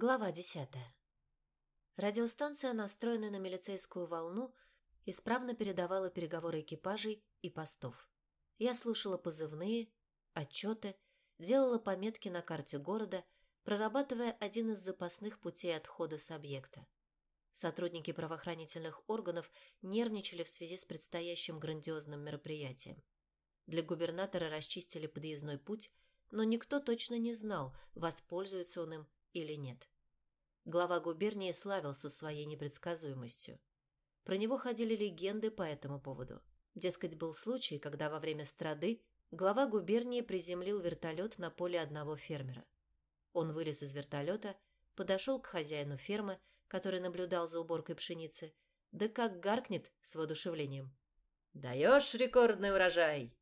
Глава 10. Радиостанция, настроенная на милицейскую волну, исправно передавала переговоры экипажей и постов. Я слушала позывные, отчеты, делала пометки на карте города, прорабатывая один из запасных путей отхода с объекта. Сотрудники правоохранительных органов нервничали в связи с предстоящим грандиозным мероприятием. Для губернатора расчистили подъездной путь, но никто точно не знал, воспользуется он им или нет. Глава губернии славился своей непредсказуемостью. Про него ходили легенды по этому поводу. Дескать, был случай, когда во время страды глава губернии приземлил вертолет на поле одного фермера. Он вылез из вертолета, подошел к хозяину фермы, который наблюдал за уборкой пшеницы, да как гаркнет с воодушевлением. «Даешь рекордный урожай!»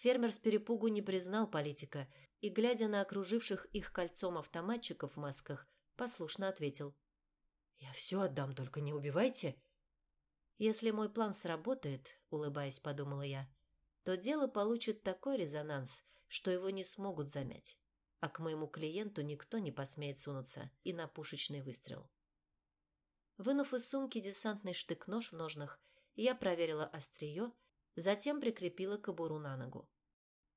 Фермер с перепугу не признал политика и, глядя на окруживших их кольцом автоматчиков в масках, послушно ответил. «Я все отдам, только не убивайте». «Если мой план сработает», — улыбаясь, подумала я, то дело получит такой резонанс, что его не смогут замять, а к моему клиенту никто не посмеет сунуться и на пушечный выстрел. Вынув из сумки десантный штык-нож в ножнах, я проверила острие Затем прикрепила кобуру на ногу.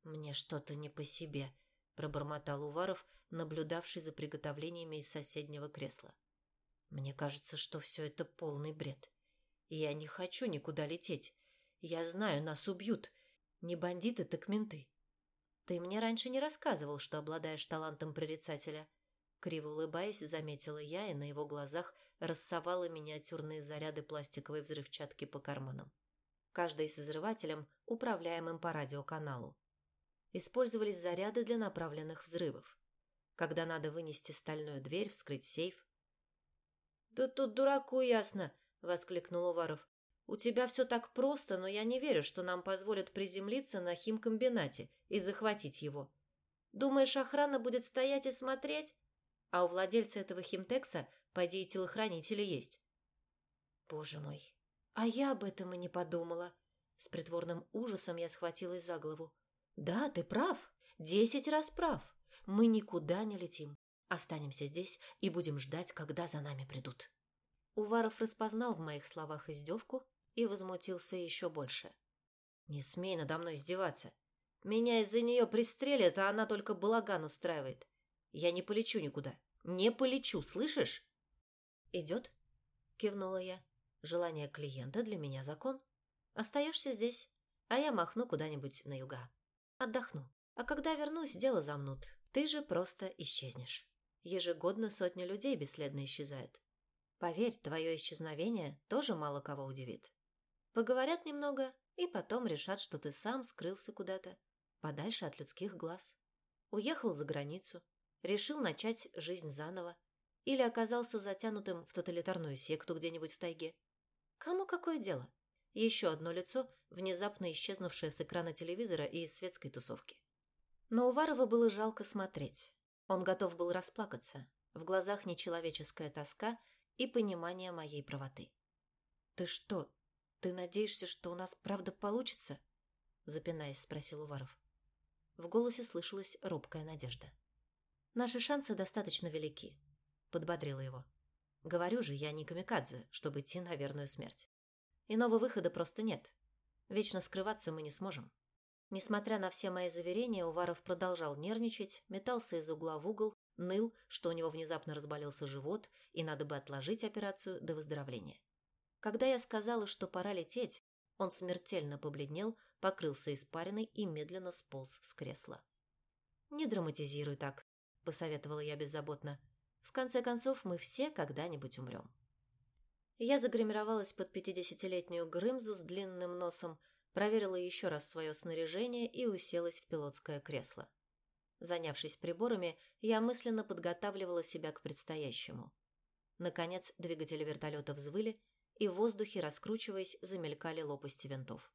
«Мне что-то не по себе», – пробормотал Уваров, наблюдавший за приготовлениями из соседнего кресла. «Мне кажется, что все это полный бред. Я не хочу никуда лететь. Я знаю, нас убьют. Не бандиты, так менты». «Ты мне раньше не рассказывал, что обладаешь талантом прорицателя». Криво улыбаясь, заметила я, и на его глазах рассовала миниатюрные заряды пластиковой взрывчатки по карманам каждый с взрывателем, управляемым по радиоканалу. Использовались заряды для направленных взрывов. Когда надо вынести стальную дверь, вскрыть сейф. «Да тут дураку ясно!» – воскликнул Уваров. «У тебя все так просто, но я не верю, что нам позволят приземлиться на химкомбинате и захватить его. Думаешь, охрана будет стоять и смотреть? А у владельца этого химтекса, по идее, телохранители есть». «Боже мой, а я об этом и не подумала. С притворным ужасом я схватилась за голову. Да, ты прав. Десять раз прав. Мы никуда не летим. Останемся здесь и будем ждать, когда за нами придут. Уваров распознал в моих словах издевку и возмутился еще больше. «Не смей надо мной издеваться. Меня из-за нее пристрелят, а она только балаган устраивает. Я не полечу никуда. Не полечу, слышишь?» «Идет?» – кивнула я. Желание клиента для меня закон. Остаешься здесь, а я махну куда-нибудь на юга. Отдохну. А когда вернусь, дело замнут. Ты же просто исчезнешь. Ежегодно сотни людей бесследно исчезают. Поверь, твое исчезновение тоже мало кого удивит. Поговорят немного и потом решат, что ты сам скрылся куда-то, подальше от людских глаз. Уехал за границу, решил начать жизнь заново или оказался затянутым в тоталитарную секту где-нибудь в тайге. Кому какое дело? Еще одно лицо, внезапно исчезнувшее с экрана телевизора и из светской тусовки. Но Уварова было жалко смотреть. Он готов был расплакаться. В глазах нечеловеческая тоска и понимание моей правоты. «Ты что, ты надеешься, что у нас правда получится?» Запинаясь, спросил Уваров. В голосе слышалась робкая надежда. «Наши шансы достаточно велики», — подбодрила его. Говорю же, я не камикадзе, чтобы идти на верную смерть. Иного выхода просто нет. Вечно скрываться мы не сможем. Несмотря на все мои заверения, Уваров продолжал нервничать, метался из угла в угол, ныл, что у него внезапно разболелся живот и надо бы отложить операцию до выздоровления. Когда я сказала, что пора лететь, он смертельно побледнел, покрылся испариной и медленно сполз с кресла. «Не драматизируй так», – посоветовала я беззаботно. В конце концов, мы все когда-нибудь умрем. Я загримировалась под пятидесятилетнюю Грымзу с длинным носом, проверила еще раз свое снаряжение и уселась в пилотское кресло. Занявшись приборами, я мысленно подготавливала себя к предстоящему. Наконец, двигатели вертолета взвыли, и в воздухе, раскручиваясь, замелькали лопасти винтов.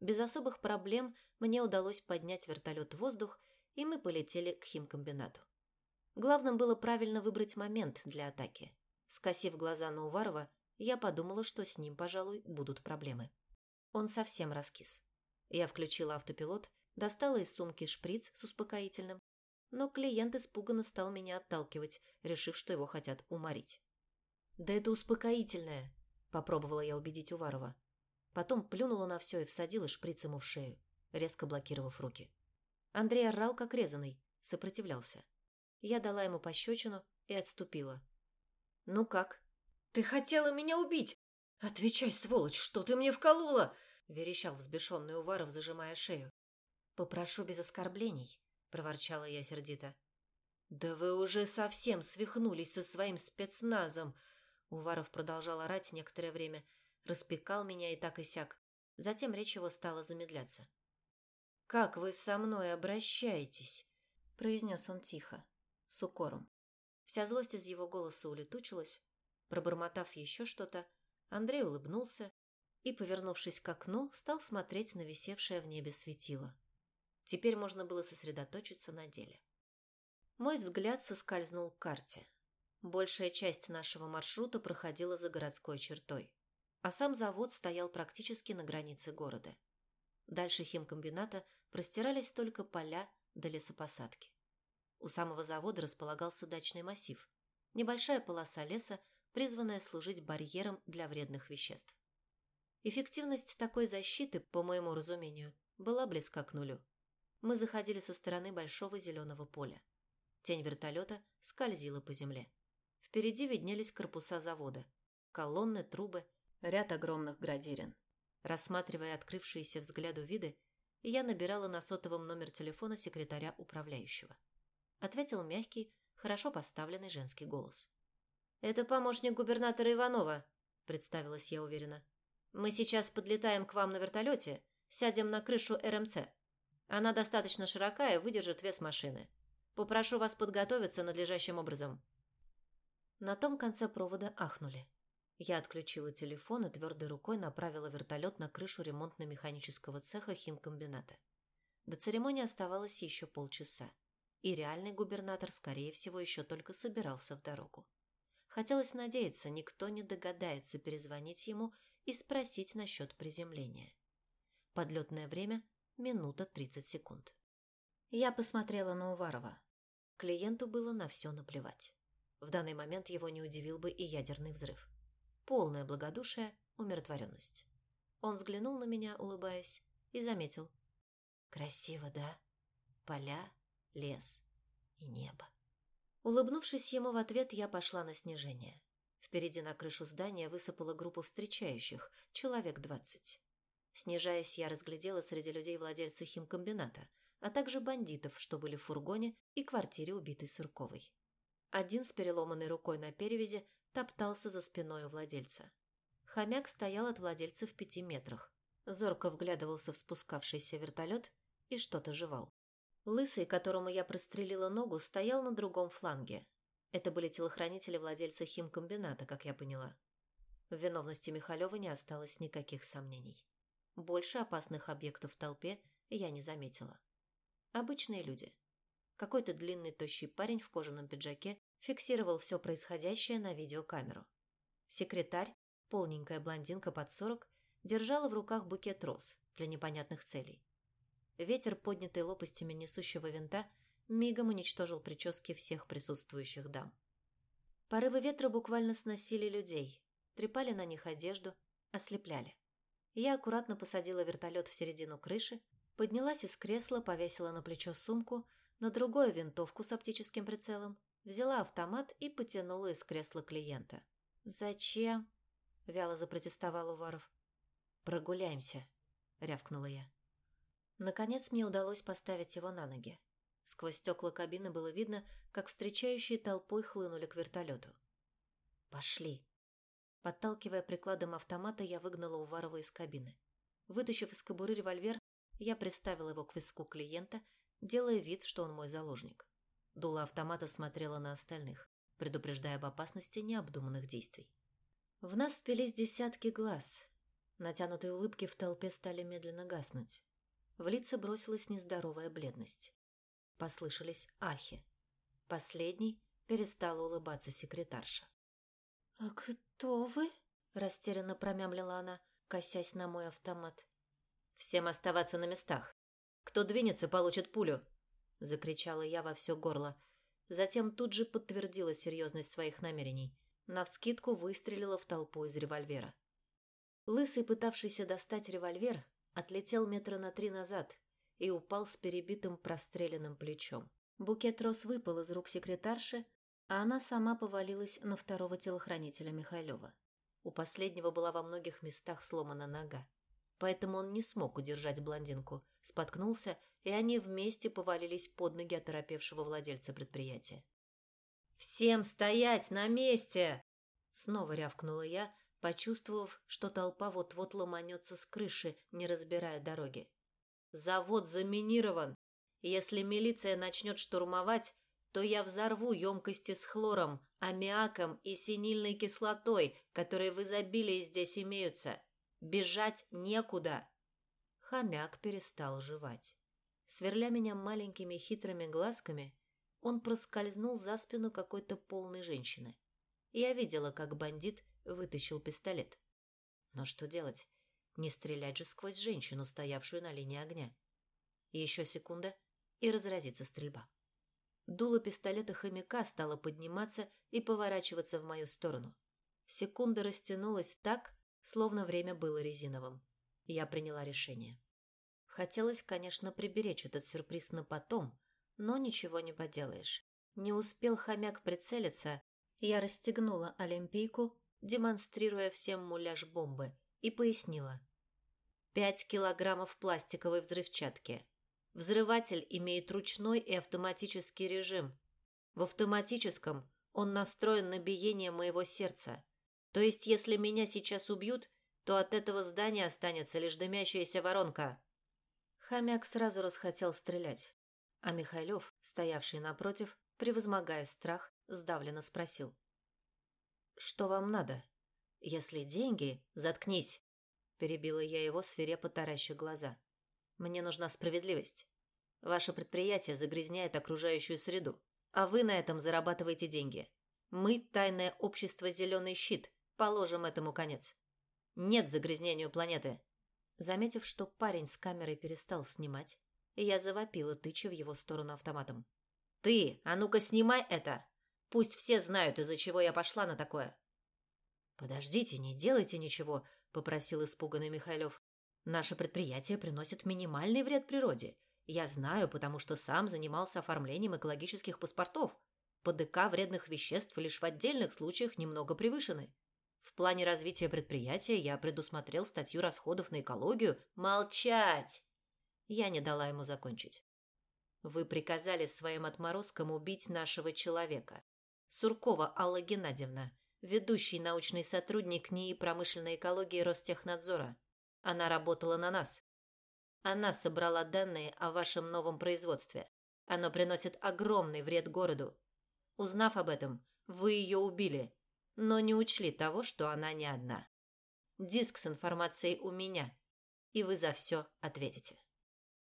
Без особых проблем мне удалось поднять вертолет в воздух, и мы полетели к химкомбинату. Главным было правильно выбрать момент для атаки. Скосив глаза на Уварова, я подумала, что с ним, пожалуй, будут проблемы. Он совсем раскис. Я включила автопилот, достала из сумки шприц с успокоительным, но клиент испуганно стал меня отталкивать, решив, что его хотят уморить. «Да это успокоительное», – попробовала я убедить Уварова. Потом плюнула на все и всадила шприц ему в шею, резко блокировав руки. Андрей орал, как резанный, сопротивлялся. Я дала ему пощечину и отступила. «Ну как?» «Ты хотела меня убить! Отвечай, сволочь, что ты мне вколола?» – верещал взбешенный Уваров, зажимая шею. «Попрошу без оскорблений», – проворчала я сердито. «Да вы уже совсем свихнулись со своим спецназом!» Уваров продолжал орать некоторое время, распекал меня и так и сяк. Затем речь его стала замедляться. «Как вы со мной обращаетесь?» – произнес он тихо, с укором. Вся злость из его голоса улетучилась. Пробормотав еще что-то, Андрей улыбнулся и, повернувшись к окну, стал смотреть на висевшее в небе светило. Теперь можно было сосредоточиться на деле. Мой взгляд соскользнул к карте. Большая часть нашего маршрута проходила за городской чертой, а сам завод стоял практически на границе города. Дальше химкомбината простирались только поля до лесопосадки. У самого завода располагался дачный массив, небольшая полоса леса, призванная служить барьером для вредных веществ. Эффективность такой защиты, по моему разумению, была близка к нулю мы заходили со стороны большого зеленого поля. Тень вертолета скользила по земле. Впереди виднелись корпуса завода, колонны, трубы, ряд огромных градирен. Рассматривая открывшиеся взгляду виды, я набирала на сотовом номер телефона секретаря управляющего. Ответил мягкий, хорошо поставленный женский голос. «Это помощник губернатора Иванова», – представилась я уверенно. «Мы сейчас подлетаем к вам на вертолете, сядем на крышу РМЦ. Она достаточно широка и выдержит вес машины. Попрошу вас подготовиться надлежащим образом». На том конце провода ахнули. Я отключила телефон и твердой рукой направила вертолет на крышу ремонтно-механического цеха химкомбината. До церемонии оставалось еще полчаса, и реальный губернатор, скорее всего, еще только собирался в дорогу. Хотелось надеяться, никто не догадается перезвонить ему и спросить насчет приземления. Подлетное время минута 30 секунд. Я посмотрела на Уварова. Клиенту было на все наплевать. В данный момент его не удивил бы и ядерный взрыв. Полное благодушие, умиротворенность. Он взглянул на меня, улыбаясь, и заметил. «Красиво, да? Поля, лес и небо». Улыбнувшись ему в ответ, я пошла на снижение. Впереди на крышу здания высыпала группа встречающих, человек двадцать. Снижаясь, я разглядела среди людей владельца химкомбината, а также бандитов, что были в фургоне и квартире убитой Сурковой. Один с переломанной рукой на перевязи топтался за спиной у владельца. Хомяк стоял от владельца в пяти метрах. Зорко вглядывался в спускавшийся вертолет и что-то жевал. Лысый, которому я прострелила ногу, стоял на другом фланге. Это были телохранители владельца химкомбината, как я поняла. В виновности Михалева не осталось никаких сомнений. Больше опасных объектов в толпе я не заметила. Обычные люди. Какой-то длинный тощий парень в кожаном пиджаке фиксировал все происходящее на видеокамеру. Секретарь, полненькая блондинка под сорок, держала в руках букет роз для непонятных целей. Ветер, поднятый лопастями несущего винта, мигом уничтожил прически всех присутствующих дам. Порывы ветра буквально сносили людей, трепали на них одежду, ослепляли. Я аккуратно посадила вертолет в середину крыши, поднялась из кресла, повесила на плечо сумку, на другую винтовку с оптическим прицелом, взяла автомат и потянула из кресла клиента. «Зачем?» – вяло запротестовал Уваров. «Прогуляемся», – рявкнула я. Наконец мне удалось поставить его на ноги. Сквозь стекла кабины было видно, как встречающие толпой хлынули к вертолету. «Пошли», Подталкивая прикладом автомата, я выгнала Уварова из кабины. Вытащив из кобуры револьвер, я приставила его к виску клиента, делая вид, что он мой заложник. Дула автомата смотрела на остальных, предупреждая об опасности необдуманных действий. В нас впились десятки глаз. Натянутые улыбки в толпе стали медленно гаснуть. В лица бросилась нездоровая бледность. Послышались ахи. Последний перестала улыбаться секретарша. «А кто вы?» – растерянно промямлила она, косясь на мой автомат. «Всем оставаться на местах. Кто двинется, получит пулю», – закричала я во все горло. Затем тут же подтвердила серьезность своих намерений. Навскидку выстрелила в толпу из револьвера. Лысый, пытавшийся достать револьвер, отлетел метра на три назад и упал с перебитым простреленным плечом. Букет роз выпал из рук секретарши, а она сама повалилась на второго телохранителя Михайлова. У последнего была во многих местах сломана нога. Поэтому он не смог удержать блондинку, споткнулся, и они вместе повалились под ноги оторопевшего владельца предприятия. «Всем стоять на месте!» Снова рявкнула я, почувствовав, что толпа вот-вот ломанется с крыши, не разбирая дороги. «Завод заминирован! Если милиция начнет штурмовать, то я взорву емкости с хлором, аммиаком и синильной кислотой, которые в изобилии здесь имеются. Бежать некуда!» Хомяк перестал жевать. Сверля меня маленькими хитрыми глазками, он проскользнул за спину какой-то полной женщины. Я видела, как бандит вытащил пистолет. Но что делать? Не стрелять же сквозь женщину, стоявшую на линии огня. еще секунда, и разразится стрельба. Дуло пистолета хомяка стало подниматься и поворачиваться в мою сторону. Секунда растянулась так, словно время было резиновым. Я приняла решение. Хотелось, конечно, приберечь этот сюрприз на потом, но ничего не поделаешь. Не успел хомяк прицелиться, я расстегнула олимпийку, демонстрируя всем муляж бомбы, и пояснила. Пять килограммов пластиковой взрывчатки. Взрыватель имеет ручной и автоматический режим. В автоматическом он настроен на биение моего сердца. То есть, если меня сейчас убьют, то от этого здания останется лишь дымящаяся воронка. Хомяк сразу расхотел стрелять. А Михайлов, стоявший напротив, превозмогая страх, сдавленно спросил. «Что вам надо? Если деньги, заткнись!» Перебила я его, свирепо тараща глаза. «Мне нужна справедливость. Ваше предприятие загрязняет окружающую среду, а вы на этом зарабатываете деньги. Мы, тайное общество «Зеленый щит», положим этому конец. Нет загрязнению планеты!» Заметив, что парень с камерой перестал снимать, я завопила, тыча в его сторону автоматом. «Ты! А ну-ка снимай это! Пусть все знают, из-за чего я пошла на такое!» «Подождите, не делайте ничего», — попросил испуганный Михайлов. «Наше предприятие приносит минимальный вред природе. Я знаю, потому что сам занимался оформлением экологических паспортов. ПДК вредных веществ лишь в отдельных случаях немного превышены. В плане развития предприятия я предусмотрел статью расходов на экологию. Молчать! Я не дала ему закончить. Вы приказали своим отморозкам убить нашего человека. Суркова Алла Геннадьевна, ведущий научный сотрудник НИИ промышленной экологии Ростехнадзора. Она работала на нас. Она собрала данные о вашем новом производстве. Оно приносит огромный вред городу. Узнав об этом, вы ее убили, но не учли того, что она не одна. Диск с информацией у меня, и вы за все ответите.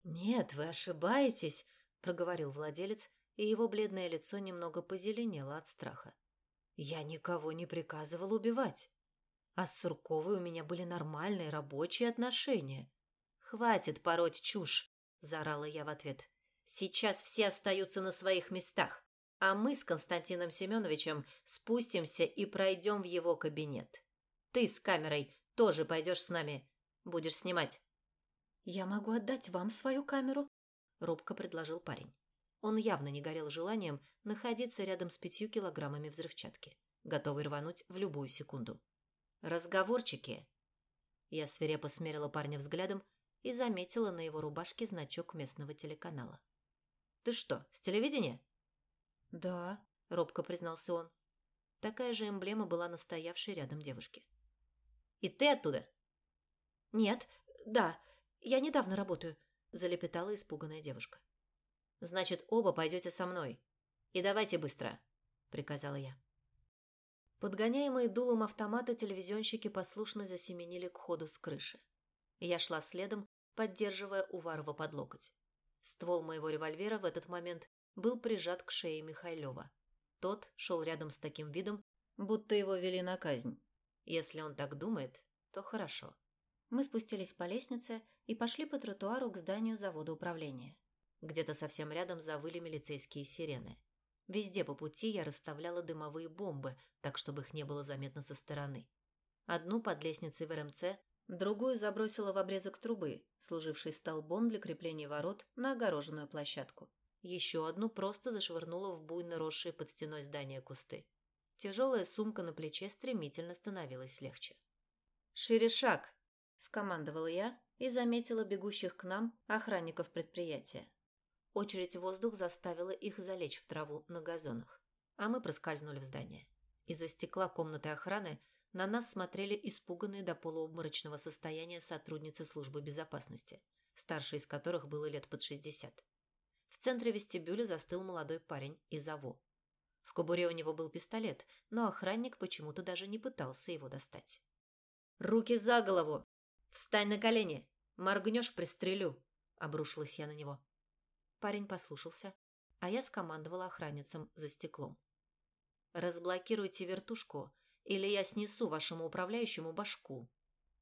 «Нет, вы ошибаетесь», – проговорил владелец, и его бледное лицо немного позеленело от страха. «Я никого не приказывал убивать. А с Сурковой у меня были нормальные рабочие отношения». «Хватит пороть чушь», – заорала я в ответ. «Сейчас все остаются на своих местах, а мы с Константином Семеновичем спустимся и пройдем в его кабинет. Ты с камерой тоже пойдешь с нами. Будешь снимать». «Я могу отдать вам свою камеру?» – робко предложил парень. Он явно не горел желанием находиться рядом с пятью килограммами взрывчатки, готовый рвануть в любую секунду. «Разговорчики!» Я свирепо смерила парня взглядом и заметила на его рубашке значок местного телеканала. «Ты что, с телевидения?» «Да», – робко признался он. Такая же эмблема была на стоявшей рядом девушке. «И ты оттуда?» «Нет, да, «Я недавно работаю», – залепетала испуганная девушка. «Значит, оба пойдете со мной. И давайте быстро», – приказала я. Подгоняемые дулом автомата телевизионщики послушно засеменили к ходу с крыши. Я шла следом, поддерживая Уварова под локоть. Ствол моего револьвера в этот момент был прижат к шее Михайлова. Тот шел рядом с таким видом, будто его вели на казнь. Если он так думает, то хорошо. Мы спустились по лестнице и пошли по тротуару к зданию завода управления. Где-то совсем рядом завыли милицейские сирены. Везде по пути я расставляла дымовые бомбы, так чтобы их не было заметно со стороны. Одну под лестницей в РМЦ, другую забросила в обрезок трубы, служивший столбом для крепления ворот на огороженную площадку. Еще одну просто зашвырнула в буйно росшие под стеной здания кусты. Тяжелая сумка на плече стремительно становилась легче. «Шире шаг!» – скомандовала я и заметила бегущих к нам охранников предприятия. Очередь воздух заставила их залечь в траву на газонах, а мы проскользнули в здание. Из-за стекла комнаты охраны на нас смотрели испуганные до полуобморочного состояния сотрудницы службы безопасности, старшей из которых было лет под шестьдесят. В центре вестибюля застыл молодой парень из АВО. В кобуре у него был пистолет, но охранник почему-то даже не пытался его достать. «Руки за голову! Встань на колени! Моргнешь – пристрелю!» – обрушилась я на него. Парень послушался, а я скомандовала охранницам за стеклом. «Разблокируйте вертушку, или я снесу вашему управляющему башку».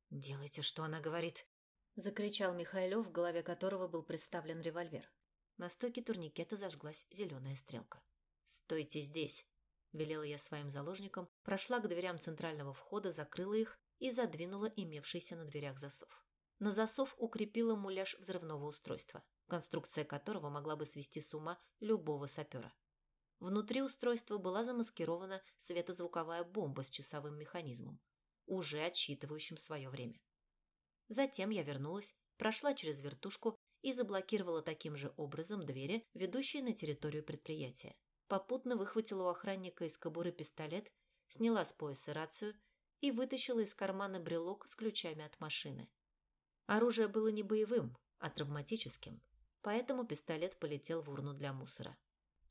«Делайте, что она говорит», – закричал Михайлов, в голове которого был представлен револьвер. На стойке турникета зажглась зеленая стрелка. «Стойте здесь!» – велела я своим заложникам, прошла к дверям центрального входа, закрыла их и задвинула имевшийся на дверях засов. На засов укрепила муляж взрывного устройства, конструкция которого могла бы свести с ума любого сапера. Внутри устройства была замаскирована светозвуковая бомба с часовым механизмом, уже отсчитывающим свое время. Затем я вернулась, прошла через вертушку и заблокировала таким же образом двери, ведущие на территорию предприятия. Попутно выхватила у охранника из кобуры пистолет, сняла с пояса рацию и вытащила из кармана брелок с ключами от машины. Оружие было не боевым, а травматическим, поэтому пистолет полетел в урну для мусора.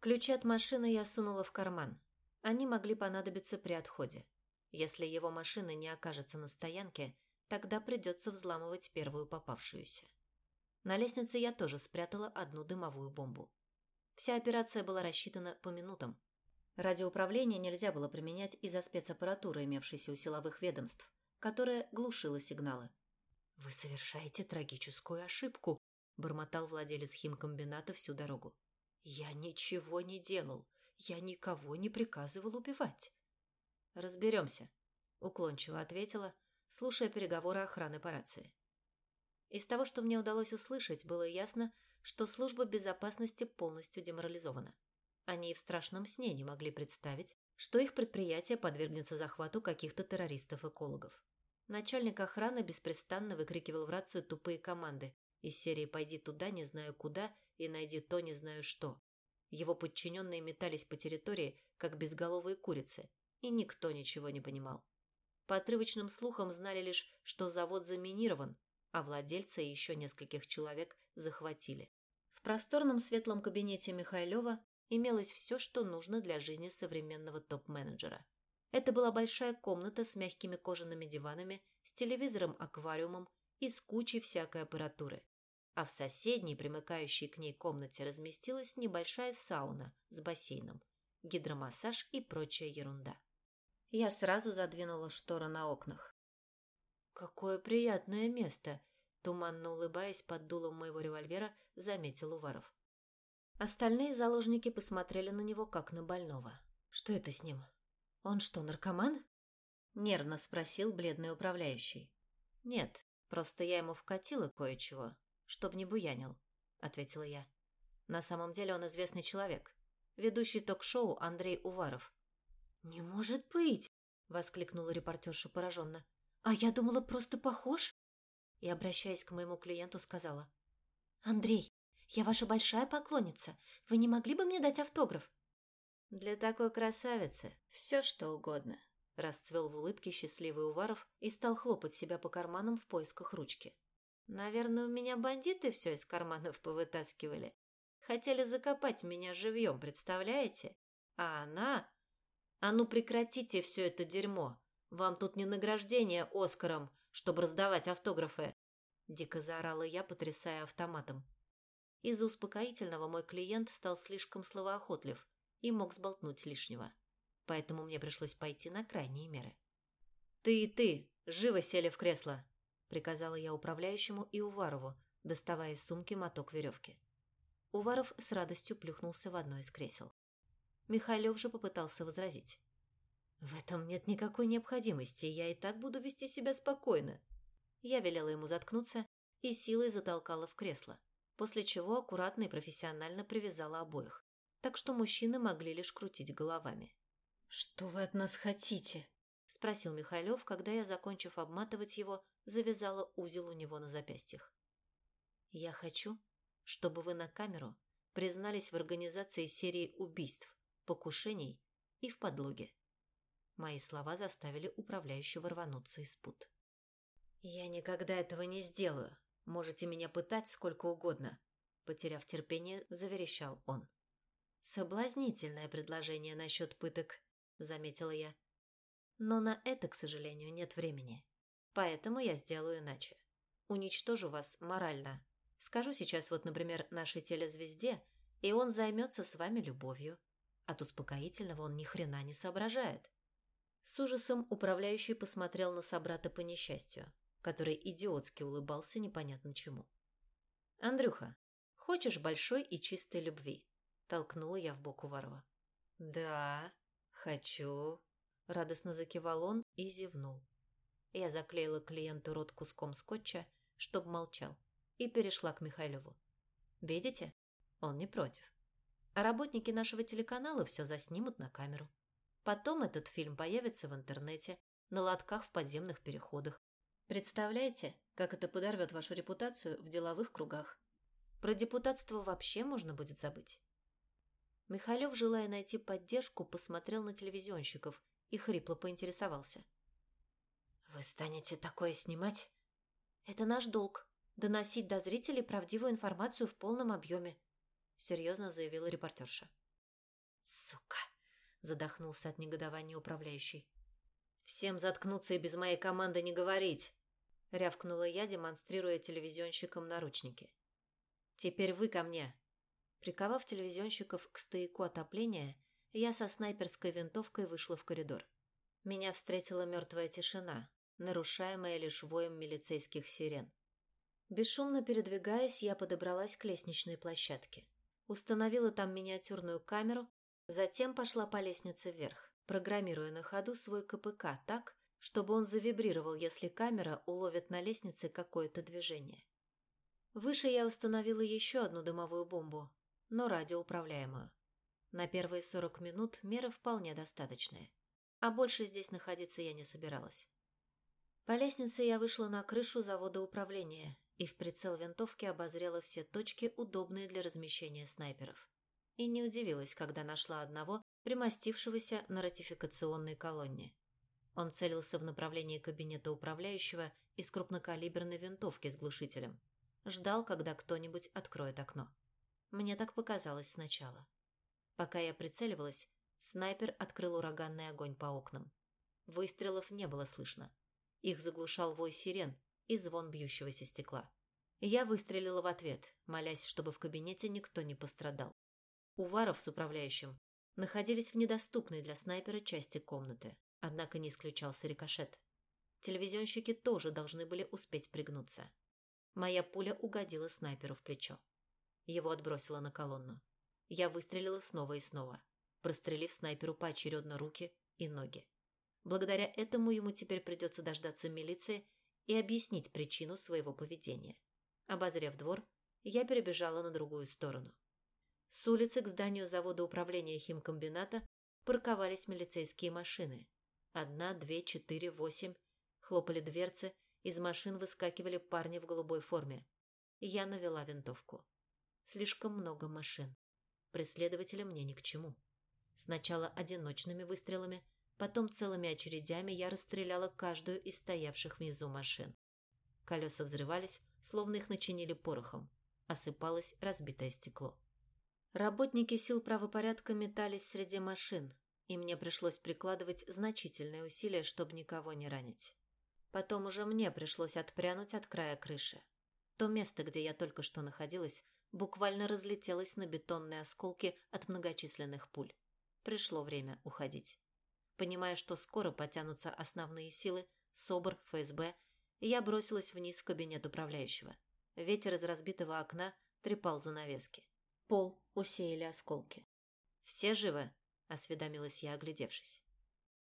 Ключи от машины я сунула в карман. Они могли понадобиться при отходе. Если его машина не окажется на стоянке, тогда придется взламывать первую попавшуюся. На лестнице я тоже спрятала одну дымовую бомбу. Вся операция была рассчитана по минутам. Радиоуправление нельзя было применять из-за спецаппаратуры, имевшейся у силовых ведомств, которая глушила сигналы. «Вы совершаете трагическую ошибку», – бормотал владелец химкомбината всю дорогу. «Я ничего не делал. Я никого не приказывал убивать». «Разберемся», – уклончиво ответила, слушая переговоры охраны по рации. Из того, что мне удалось услышать, было ясно, что служба безопасности полностью деморализована. Они и в страшном сне не могли представить, что их предприятие подвергнется захвату каких-то террористов-экологов. Начальник охраны беспрестанно выкрикивал в рацию тупые команды из серии «Пойди туда, не знаю куда, и найди то, не знаю что». Его подчиненные метались по территории, как безголовые курицы, и никто ничего не понимал. По отрывочным слухам знали лишь, что завод заминирован, а владельца и еще нескольких человек захватили. В просторном светлом кабинете Михайлова имелось все, что нужно для жизни современного топ-менеджера. Это была большая комната с мягкими кожаными диванами, с телевизором-аквариумом и с кучей всякой аппаратуры. А в соседней, примыкающей к ней комнате, разместилась небольшая сауна с бассейном, гидромассаж и прочая ерунда. Я сразу задвинула шторы на окнах. «Какое приятное место!» Туманно улыбаясь под дулом моего револьвера, заметил Уваров. Остальные заложники посмотрели на него, как на больного. «Что это с ним? Он что, наркоман?» Нервно спросил бледный управляющий. «Нет, просто я ему вкатила кое-чего, чтоб не буянил», — ответила я. «На самом деле он известный человек. Ведущий ток-шоу Андрей Уваров». «Не может быть!» — воскликнула репортерша пораженно. «А я думала, просто похож?» И, обращаясь к моему клиенту, сказала. «Андрей, я ваша большая поклонница. Вы не могли бы мне дать автограф?» «Для такой красавицы все что угодно», – расцвел в улыбке счастливый Уваров и стал хлопать себя по карманам в поисках ручки. «Наверное, у меня бандиты все из карманов повытаскивали. Хотели закопать меня живьем, представляете? А она... А ну прекратите все это дерьмо. Вам тут не награждение Оскаром, чтобы раздавать автографы!» Дико заорала я, потрясая автоматом. Из-за успокоительного мой клиент стал слишком словоохотлив и мог сболтнуть лишнего. Поэтому мне пришлось пойти на крайние меры. «Ты и ты! Живо сели в кресло!» – приказала я управляющему и Уварову, доставая из сумки моток веревки. Уваров с радостью плюхнулся в одно из кресел. Михайлов же попытался возразить. «В этом нет никакой необходимости, я и так буду вести себя спокойно». Я велела ему заткнуться и силой затолкала в кресло, после чего аккуратно и профессионально привязала обоих, так что мужчины могли лишь крутить головами. «Что вы от нас хотите?» – спросил Михайлов, когда я, закончив обматывать его, завязала узел у него на запястьях. «Я хочу, чтобы вы на камеру признались в организации серии убийств, покушений и в подлоге». Мои слова заставили управляющего рвануться из пут. «Я никогда этого не сделаю. Можете меня пытать сколько угодно», – потеряв терпение, заверещал он. «Соблазнительное предложение насчет пыток», – заметила я. «Но на это, к сожалению, нет времени. Поэтому я сделаю иначе. Уничтожу вас морально. Скажу сейчас вот, например, нашей телезвезде, и он займется с вами любовью. От успокоительного он ни хрена не соображает». С ужасом управляющий посмотрел на собрата по несчастью, который идиотски улыбался непонятно чему. «Андрюха, хочешь большой и чистой любви?» – толкнула я в бок Уварова. «Да, хочу», – радостно закивал он и зевнул. Я заклеила клиенту рот куском скотча, чтоб молчал, и перешла к Михайлову. «Видите? Он не против. А работники нашего телеканала все заснимут на камеру. Потом этот фильм появится в интернете, на лотках в подземных переходах. Представляете, как это подорвет вашу репутацию в деловых кругах? Про депутатство вообще можно будет забыть. Михалев, желая найти поддержку, посмотрел на телевизионщиков и хрипло поинтересовался. «Вы станете такое снимать?» «Это наш долг – доносить до зрителей правдивую информацию в полном объеме», – серьезно заявила репортерша. «Сука!» задохнулся от негодования управляющий. «Всем заткнуться и без моей команды не говорить!» рявкнула я, демонстрируя телевизионщикам наручники. «Теперь вы ко мне!» Приковав телевизионщиков к стояку отопления, я со снайперской винтовкой вышла в коридор. Меня встретила мертвая тишина, нарушаемая лишь воем милицейских сирен. Бесшумно передвигаясь, я подобралась к лестничной площадке. Установила там миниатюрную камеру Затем пошла по лестнице вверх, программируя на ходу свой КПК так, чтобы он завибрировал, если камера уловит на лестнице какое-то движение. Выше я установила еще одну дымовую бомбу, но радиоуправляемую. На первые 40 минут мера вполне достаточная, а больше здесь находиться я не собиралась. По лестнице я вышла на крышу завода управления и в прицел винтовки обозрела все точки, удобные для размещения снайперов и не удивилась, когда нашла одного, примостившегося на ратификационной колонне. Он целился в направлении кабинета управляющего из крупнокалиберной винтовки с глушителем. Ждал, когда кто-нибудь откроет окно. Мне так показалось сначала. Пока я прицеливалась, снайпер открыл ураганный огонь по окнам. Выстрелов не было слышно. Их заглушал вой сирен и звон бьющегося стекла. Я выстрелила в ответ, молясь, чтобы в кабинете никто не пострадал. Уваров с управляющим находились в недоступной для снайпера части комнаты, однако не исключался рикошет. Телевизионщики тоже должны были успеть пригнуться. Моя пуля угодила снайперу в плечо. Его отбросило на колонну. Я выстрелила снова и снова, прострелив снайперу поочередно руки и ноги. Благодаря этому ему теперь придется дождаться милиции и объяснить причину своего поведения. Обозрев двор, я перебежала на другую сторону. С улицы к зданию завода управления химкомбината парковались милицейские машины. Одна, две, четыре, восемь. Хлопали дверцы, из машин выскакивали парни в голубой форме. Я навела винтовку. Слишком много машин. Преследователи мне ни к чему. Сначала одиночными выстрелами, потом целыми очередями я расстреляла каждую из стоявших внизу машин. Колеса взрывались, словно их начинили порохом. Осыпалось разбитое стекло. Работники сил правопорядка метались среди машин, и мне пришлось прикладывать значительные усилия, чтобы никого не ранить. Потом уже мне пришлось отпрянуть от края крыши. То место, где я только что находилась, буквально разлетелось на бетонные осколки от многочисленных пуль. Пришло время уходить. Понимая, что скоро потянутся основные силы, СОБР, ФСБ, я бросилась вниз в кабинет управляющего. Ветер из разбитого окна трепал занавески. Пол усеяли осколки. «Все живы?» – осведомилась я, оглядевшись.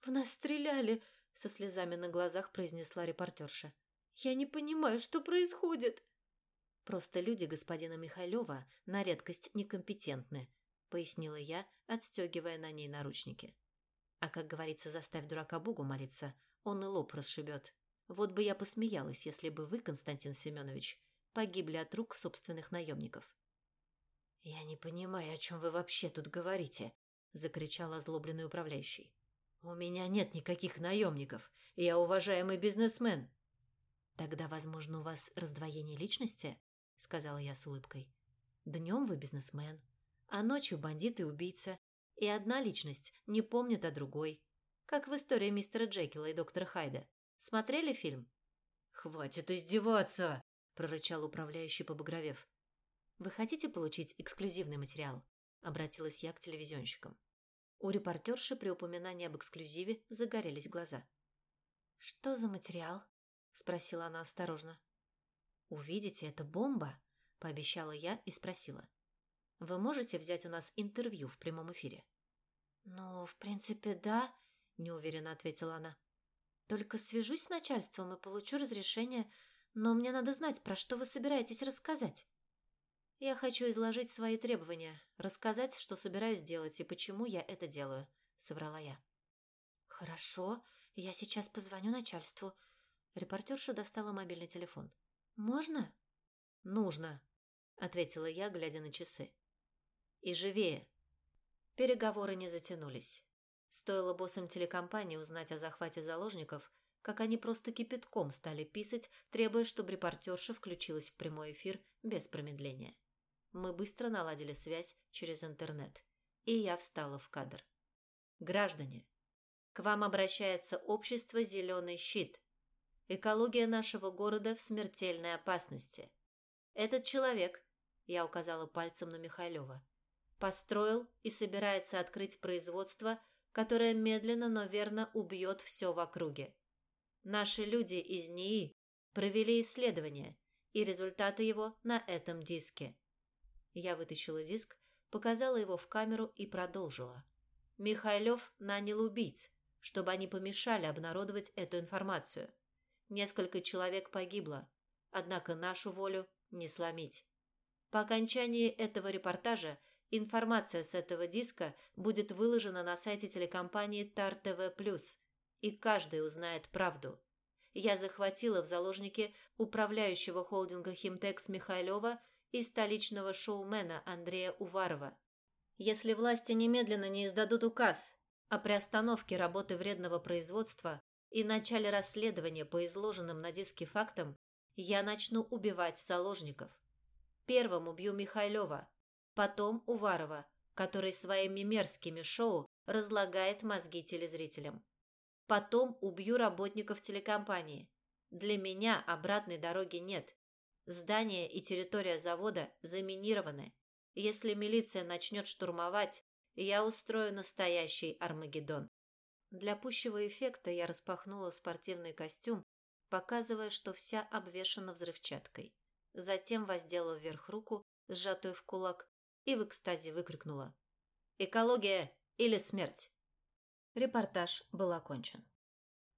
«В нас стреляли!» – со слезами на глазах произнесла репортерша. «Я не понимаю, что происходит!» «Просто люди господина Михайлова на редкость некомпетентны», – пояснила я, отстегивая на ней наручники. «А как говорится, заставь дурака Богу молиться, он и лоб расшибет. Вот бы я посмеялась, если бы вы, Константин Семенович, погибли от рук собственных наемников». «Я не понимаю, о чем вы вообще тут говорите», – закричал озлобленный управляющий. «У меня нет никаких наемников, я уважаемый бизнесмен». «Тогда, возможно, у вас раздвоение личности?» – сказала я с улыбкой. «Днем вы бизнесмен, а ночью бандит и убийца, и одна личность не помнит о другой. Как в истории мистера Джекила и доктора Хайда. Смотрели фильм?» «Хватит издеваться!» – прорычал управляющий, побагровев. «Вы хотите получить эксклюзивный материал?» – обратилась я к телевизионщикам. У репортерши при упоминании об эксклюзиве загорелись глаза. «Что за материал?» – спросила она осторожно. «Увидите, это бомба», – пообещала я и спросила. «Вы можете взять у нас интервью в прямом эфире?» «Ну, в принципе, да», – неуверенно ответила она. «Только свяжусь с начальством и получу разрешение, но мне надо знать, про что вы собираетесь рассказать». Я хочу изложить свои требования, рассказать, что собираюсь делать и почему я это делаю, соврала я. Хорошо, я сейчас позвоню начальству. Репортерша достала мобильный телефон. Можно? Нужно, ответила я, глядя на часы. И живее. Переговоры не затянулись. Стоило боссам телекомпании узнать о захвате заложников, как они просто кипятком стали писать, требуя, чтобы репортерша включилась в прямой эфир без промедления. Мы быстро наладили связь через интернет, и я встала в кадр. Граждане, к вам обращается общество «Зеленый щит». Экология нашего города в смертельной опасности. Этот человек, я указала пальцем на Михайлова, построил и собирается открыть производство, которое медленно, но верно убьет все в округе. Наши люди из НИИ провели исследование, и результаты его на этом диске. Я вытащила диск, показала его в камеру и продолжила. Михайлов нанял убийц, чтобы они помешали обнародовать эту информацию. Несколько человек погибло, однако нашу волю не сломить. По окончании этого репортажа информация с этого диска будет выложена на сайте телекомпании Тар ТВ+, и каждый узнает правду. Я захватила в заложники управляющего холдинга «Химтекс» Михайлова и столичного шоумена Андрея Уварова. Если власти немедленно не издадут указ о приостановке работы вредного производства и начале расследования по изложенным на диске фактам, я начну убивать заложников. Первым убью Михайлова, потом Уварова, который своими мерзкими шоу разлагает мозги телезрителям. Потом убью работников телекомпании. Для меня обратной дороги нет. Здание и территория завода заминированы. Если милиция начнет штурмовать, я устрою настоящий Армагеддон. Для пущего эффекта я распахнула спортивный костюм, показывая, что вся обвешана взрывчаткой. Затем воздела вверх руку, сжатую в кулак, и в экстазе выкрикнула. «Экология или смерть!» Репортаж был окончен.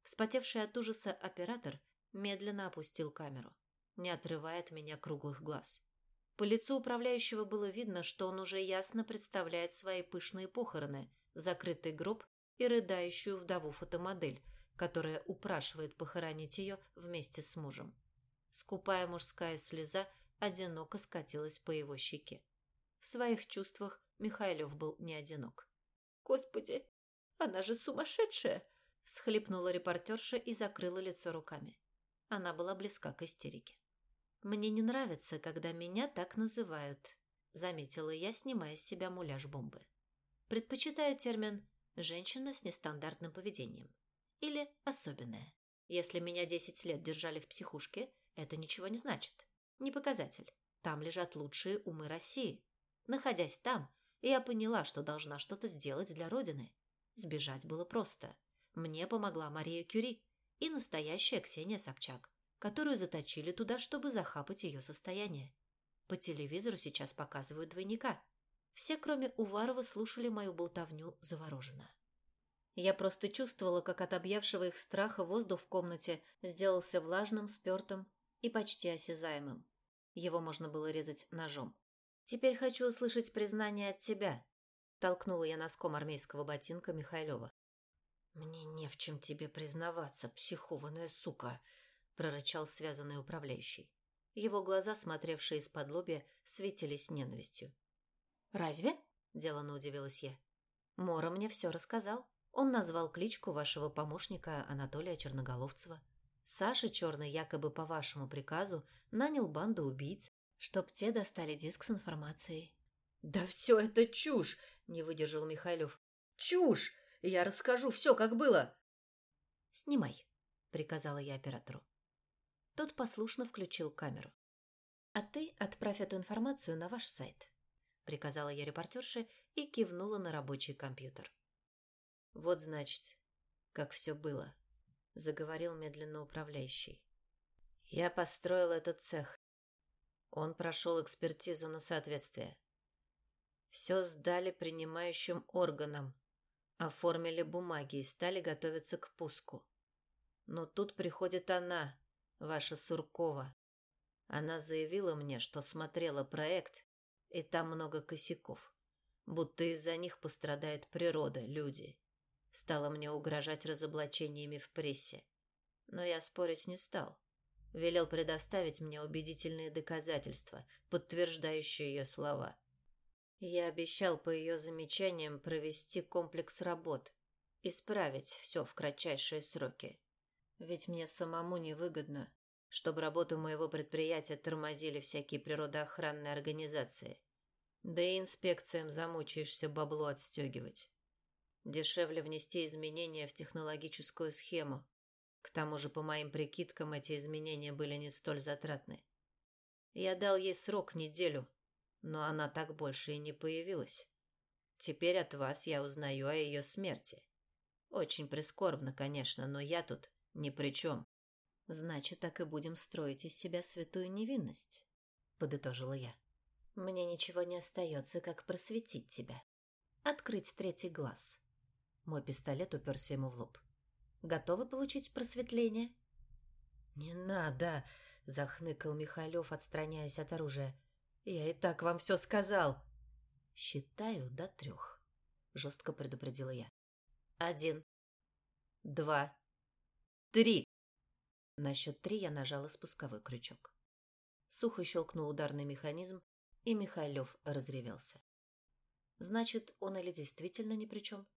Вспотевший от ужаса оператор медленно опустил камеру не отрывая от меня круглых глаз. По лицу управляющего было видно, что он уже ясно представляет свои пышные похороны, закрытый гроб и рыдающую вдову фотомодель, которая упрашивает похоронить ее вместе с мужем. Скупая мужская слеза одиноко скатилась по его щеке. В своих чувствах Михайлов был не одинок. «Господи, она же сумасшедшая!» – всхлипнула репортерша и закрыла лицо руками. Она была близка к истерике. «Мне не нравится, когда меня так называют», – заметила я, снимая с себя муляж бомбы. Предпочитаю термин «женщина с нестандартным поведением» или «особенная». Если меня 10 лет держали в психушке, это ничего не значит. Не показатель. Там лежат лучшие умы России. Находясь там, я поняла, что должна что-то сделать для Родины. Сбежать было просто. Мне помогла Мария Кюри и настоящая Ксения Собчак которую заточили туда, чтобы захапать ее состояние. По телевизору сейчас показывают двойника. Все, кроме Уварова, слушали мою болтовню завороженно. Я просто чувствовала, как от объявшего их страха воздух в комнате сделался влажным, спертым и почти осязаемым. Его можно было резать ножом. «Теперь хочу услышать признание от тебя», – толкнула я носком армейского ботинка Михайлова. «Мне не в чем тебе признаваться, психованная сука», – прорычал связанный управляющий. Его глаза, смотревшие из-под лобья, светились ненавистью. «Разве?» – делано удивилась я. «Мора мне все рассказал. Он назвал кличку вашего помощника Анатолия Черноголовцева. Саша Черный якобы по вашему приказу нанял банду убийц, чтоб те достали диск с информацией». «Да все это чушь!» – не выдержал Михайлов. «Чушь! Я расскажу все, как было!» «Снимай», – приказала я оператору. Тот послушно включил камеру. «А ты отправь эту информацию на ваш сайт», – приказала я репортерше и кивнула на рабочий компьютер. «Вот, значит, как все было», — заговорил медленно управляющий. «Я построил этот цех. Он прошел экспертизу на соответствие. Все сдали принимающим органам, оформили бумаги и стали готовиться к пуску. Но тут приходит она, ваша Суркова. Она заявила мне, что смотрела проект, и там много косяков. Будто из-за них пострадает природа, люди стала мне угрожать разоблачениями в прессе. Но я спорить не стал. Велел предоставить мне убедительные доказательства, подтверждающие ее слова. Я обещал по ее замечаниям провести комплекс работ, исправить все в кратчайшие сроки. Ведь мне самому невыгодно, чтобы работу моего предприятия тормозили всякие природоохранные организации. Да и инспекциям замучаешься бабло отстегивать. Дешевле внести изменения в технологическую схему. К тому же, по моим прикидкам, эти изменения были не столь затратны. Я дал ей срок неделю, но она так больше и не появилась. Теперь от вас я узнаю о ее смерти. Очень прискорбно, конечно, но я тут ни при чем. Значит, так и будем строить из себя святую невинность, подытожила я. Мне ничего не остается, как просветить тебя. Открыть третий глаз. Мой пистолет уперся ему в лоб. «Готовы получить просветление?» «Не надо!» — захныкал Михайлов, отстраняясь от оружия. «Я и так вам все сказал!» «Считаю до трех», — жестко предупредила я. «Один, два, три!» На счет три я нажала спусковой крючок. Сухо щелкнул ударный механизм, и Михайлов разревелся. Значит, он или действительно ни при чем,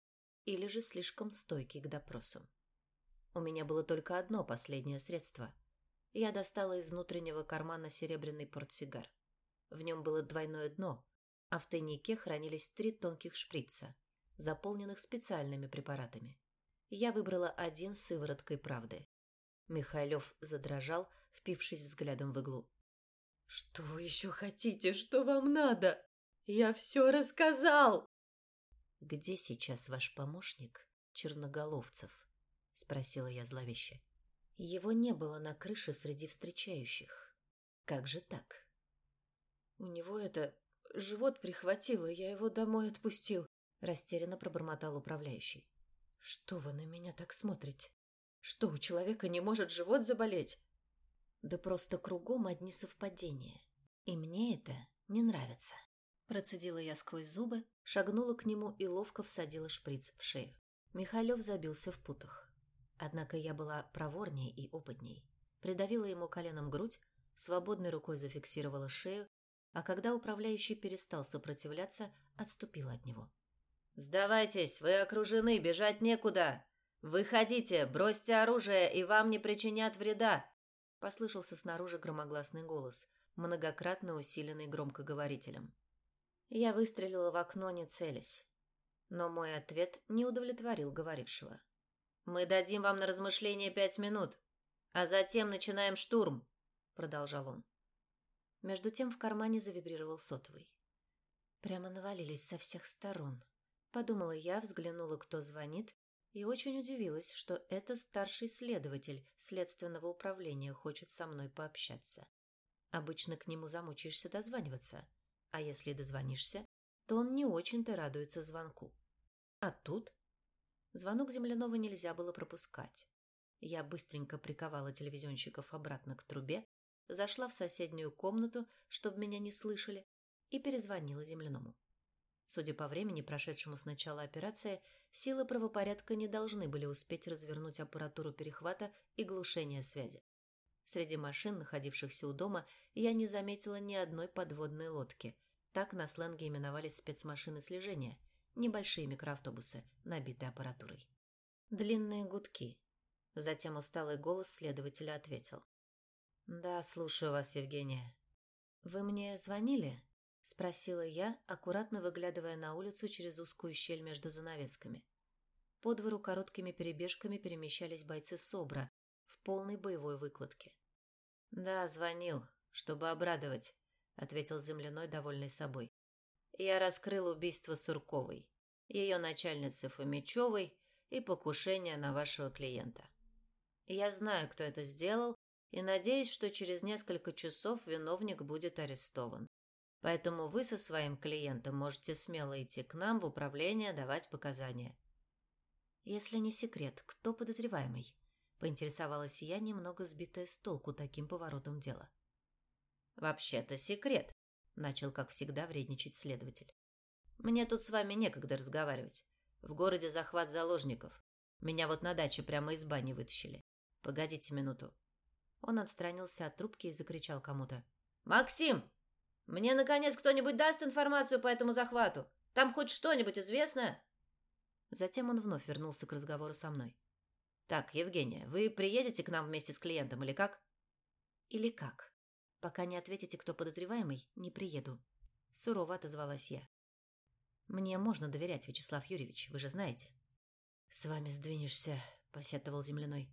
или же слишком стойкий к допросам. У меня было только одно последнее средство. Я достала из внутреннего кармана серебряный портсигар. В нем было двойное дно, а в тайнике хранились три тонких шприца, заполненных специальными препаратами. Я выбрала один с сывороткой правды. Михайлов задрожал, впившись взглядом в иглу. «Что вы еще хотите? Что вам надо? Я все рассказал!» «Где сейчас ваш помощник, Черноголовцев?» — спросила я зловеще. Его не было на крыше среди встречающих. Как же так? «У него это... живот прихватило, я его домой отпустил», — растерянно пробормотал управляющий. «Что вы на меня так смотрите? Что, у человека не может живот заболеть?» «Да просто кругом одни совпадения. И мне это не нравится». Процедила я сквозь зубы, шагнула к нему и ловко всадила шприц в шею. Михалев забился в путах. Однако я была проворнее и опытней. Придавила ему коленом грудь, свободной рукой зафиксировала шею, а когда управляющий перестал сопротивляться, отступила от него. «Сдавайтесь, вы окружены, бежать некуда! Выходите, бросьте оружие, и вам не причинят вреда!» Послышался снаружи громогласный голос, многократно усиленный громкоговорителем. Я выстрелила в окно, не целясь. Но мой ответ не удовлетворил говорившего. «Мы дадим вам на размышление пять минут, а затем начинаем штурм», — продолжал он. Между тем в кармане завибрировал сотовый. Прямо навалились со всех сторон. Подумала я, взглянула, кто звонит, и очень удивилась, что это старший следователь следственного управления хочет со мной пообщаться. Обычно к нему замучаешься дозваниваться, а если дозвонишься, то он не очень-то радуется звонку. А тут звонок земляного нельзя было пропускать. Я быстренько приковала телевизионщиков обратно к трубе, зашла в соседнюю комнату, чтобы меня не слышали, и перезвонила земляному. Судя по времени, прошедшему с начала операции, силы правопорядка не должны были успеть развернуть аппаратуру перехвата и глушения связи. Среди машин, находившихся у дома, я не заметила ни одной подводной лодки. Так на сленге именовались спецмашины слежения – небольшие микроавтобусы, набитые аппаратурой. Длинные гудки. Затем усталый голос следователя ответил. «Да, слушаю вас, Евгения. Вы мне звонили?» – спросила я, аккуратно выглядывая на улицу через узкую щель между занавесками. По двору короткими перебежками перемещались бойцы СОБРа, в полной боевой выкладке. «Да, звонил, чтобы обрадовать», — ответил земляной, довольный собой. «Я раскрыл убийство Сурковой, ее начальницы Фомичевой и покушение на вашего клиента. Я знаю, кто это сделал, и надеюсь, что через несколько часов виновник будет арестован. Поэтому вы со своим клиентом можете смело идти к нам в управление давать показания. Если не секрет, кто подозреваемый? Поинтересовалась я, немного сбитая с толку таким поворотом дела. «Вообще-то секрет», — начал, как всегда, вредничать следователь. «Мне тут с вами некогда разговаривать. В городе захват заложников. Меня вот на даче прямо из бани вытащили. Погодите минуту». Он отстранился от трубки и закричал кому-то. «Максим! Мне, наконец, кто-нибудь даст информацию по этому захвату? Там хоть что-нибудь известно?» Затем он вновь вернулся к разговору со мной. «Так, Евгения, вы приедете к нам вместе с клиентом или как?» «Или как? Пока не ответите, кто подозреваемый, не приеду», – сурово отозвалась я. «Мне можно доверять, Вячеслав Юрьевич, вы же знаете». «С вами сдвинешься», – посетовал земляной.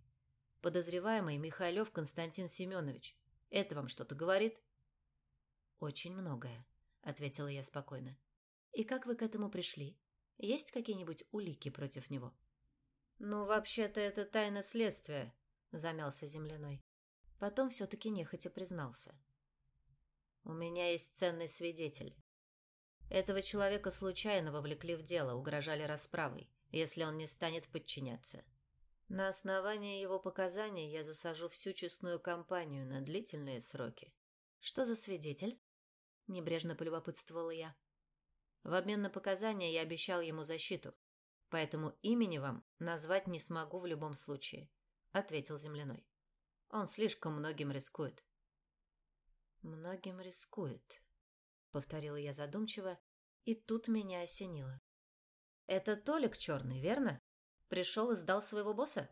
«Подозреваемый Михайлов Константин Семенович. Это вам что-то говорит?» «Очень многое», – ответила я спокойно. «И как вы к этому пришли? Есть какие-нибудь улики против него?» «Ну, вообще-то это тайна следствия», — замялся земляной. Потом все-таки нехотя признался. «У меня есть ценный свидетель. Этого человека случайно вовлекли в дело, угрожали расправой, если он не станет подчиняться. На основании его показаний я засажу всю честную компанию на длительные сроки. Что за свидетель? Небрежно полюбопытствовала я. В обмен на показания я обещал ему защиту, поэтому имени вам назвать не смогу в любом случае», — ответил земляной. «Он слишком многим рискует». «Многим рискует», — повторила я задумчиво, и тут меня осенило. «Это Толик Черный, верно? Пришел и сдал своего босса?»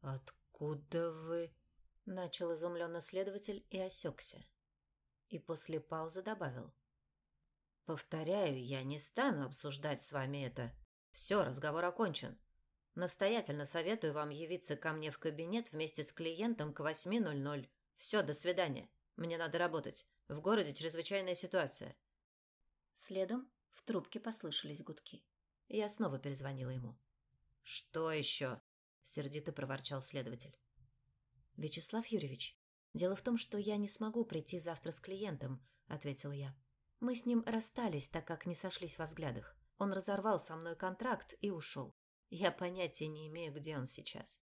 «Откуда вы?» — начал изумленно следователь и осекся. И после паузы добавил. «Повторяю, я не стану обсуждать с вами это все, разговор окончен. Настоятельно советую вам явиться ко мне в кабинет вместе с клиентом к 8.00. Все, до свидания. Мне надо работать. В городе чрезвычайная ситуация. Следом в трубке послышались гудки. Я снова перезвонила ему. «Что еще?» – сердито проворчал следователь. «Вячеслав Юрьевич, дело в том, что я не смогу прийти завтра с клиентом», – ответила я. «Мы с ним расстались, так как не сошлись во взглядах. Он разорвал со мной контракт и ушел. Я понятия не имею, где он сейчас.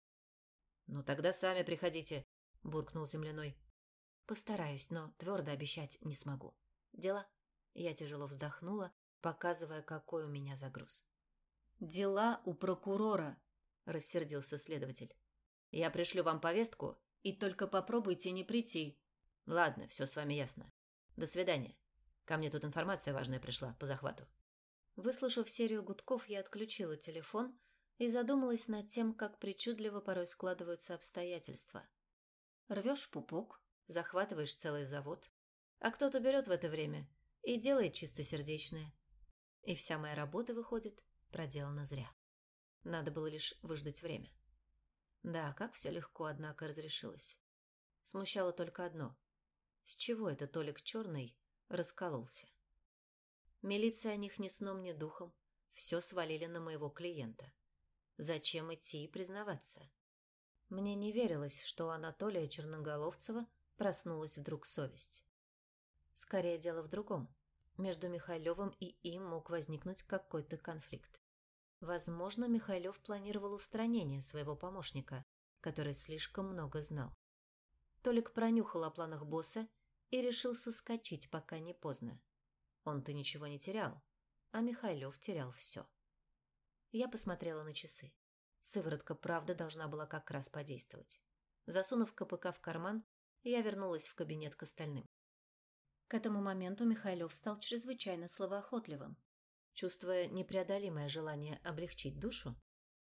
«Ну тогда сами приходите», – буркнул земляной. «Постараюсь, но твердо обещать не смогу. Дела?» Я тяжело вздохнула, показывая, какой у меня загруз. «Дела у прокурора», – рассердился следователь. «Я пришлю вам повестку, и только попробуйте не прийти». «Ладно, все с вами ясно. До свидания. Ко мне тут информация важная пришла по захвату». Выслушав серию гудков, я отключила телефон и задумалась над тем, как причудливо порой складываются обстоятельства. Рвешь пупок, захватываешь целый завод, а кто-то берет в это время и делает чистосердечное. И вся моя работа, выходит, проделана зря. Надо было лишь выждать время. Да, как все легко, однако, разрешилось. Смущало только одно. С чего это Толик Черный раскололся? Милиция о них ни сном, ни духом. Все свалили на моего клиента. Зачем идти и признаваться? Мне не верилось, что Анатолия Черноголовцева проснулась вдруг совесть. Скорее дело в другом. Между Михайловым и им мог возникнуть какой-то конфликт. Возможно, Михайлов планировал устранение своего помощника, который слишком много знал. Толик пронюхал о планах босса и решил соскочить, пока не поздно. Он-то ничего не терял, а Михайлов терял все. Я посмотрела на часы. Сыворотка правда должна была как раз подействовать. Засунув КПК в карман, я вернулась в кабинет к остальным. К этому моменту Михайлов стал чрезвычайно словоохотливым. Чувствуя непреодолимое желание облегчить душу,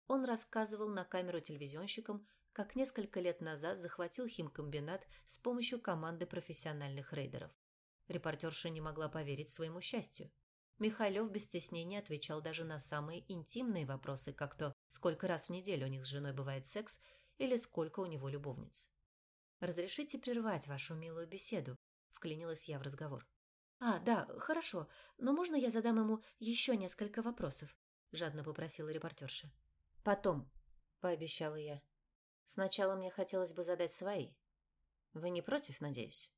он рассказывал на камеру телевизионщикам, как несколько лет назад захватил химкомбинат с помощью команды профессиональных рейдеров. Репортерша не могла поверить своему счастью. Михайлов без стеснения отвечал даже на самые интимные вопросы, как то, сколько раз в неделю у них с женой бывает секс или сколько у него любовниц. «Разрешите прервать вашу милую беседу?» – вклинилась я в разговор. «А, да, хорошо, но можно я задам ему еще несколько вопросов?» – жадно попросила репортерша. «Потом», – пообещала я. «Сначала мне хотелось бы задать свои. Вы не против, надеюсь?»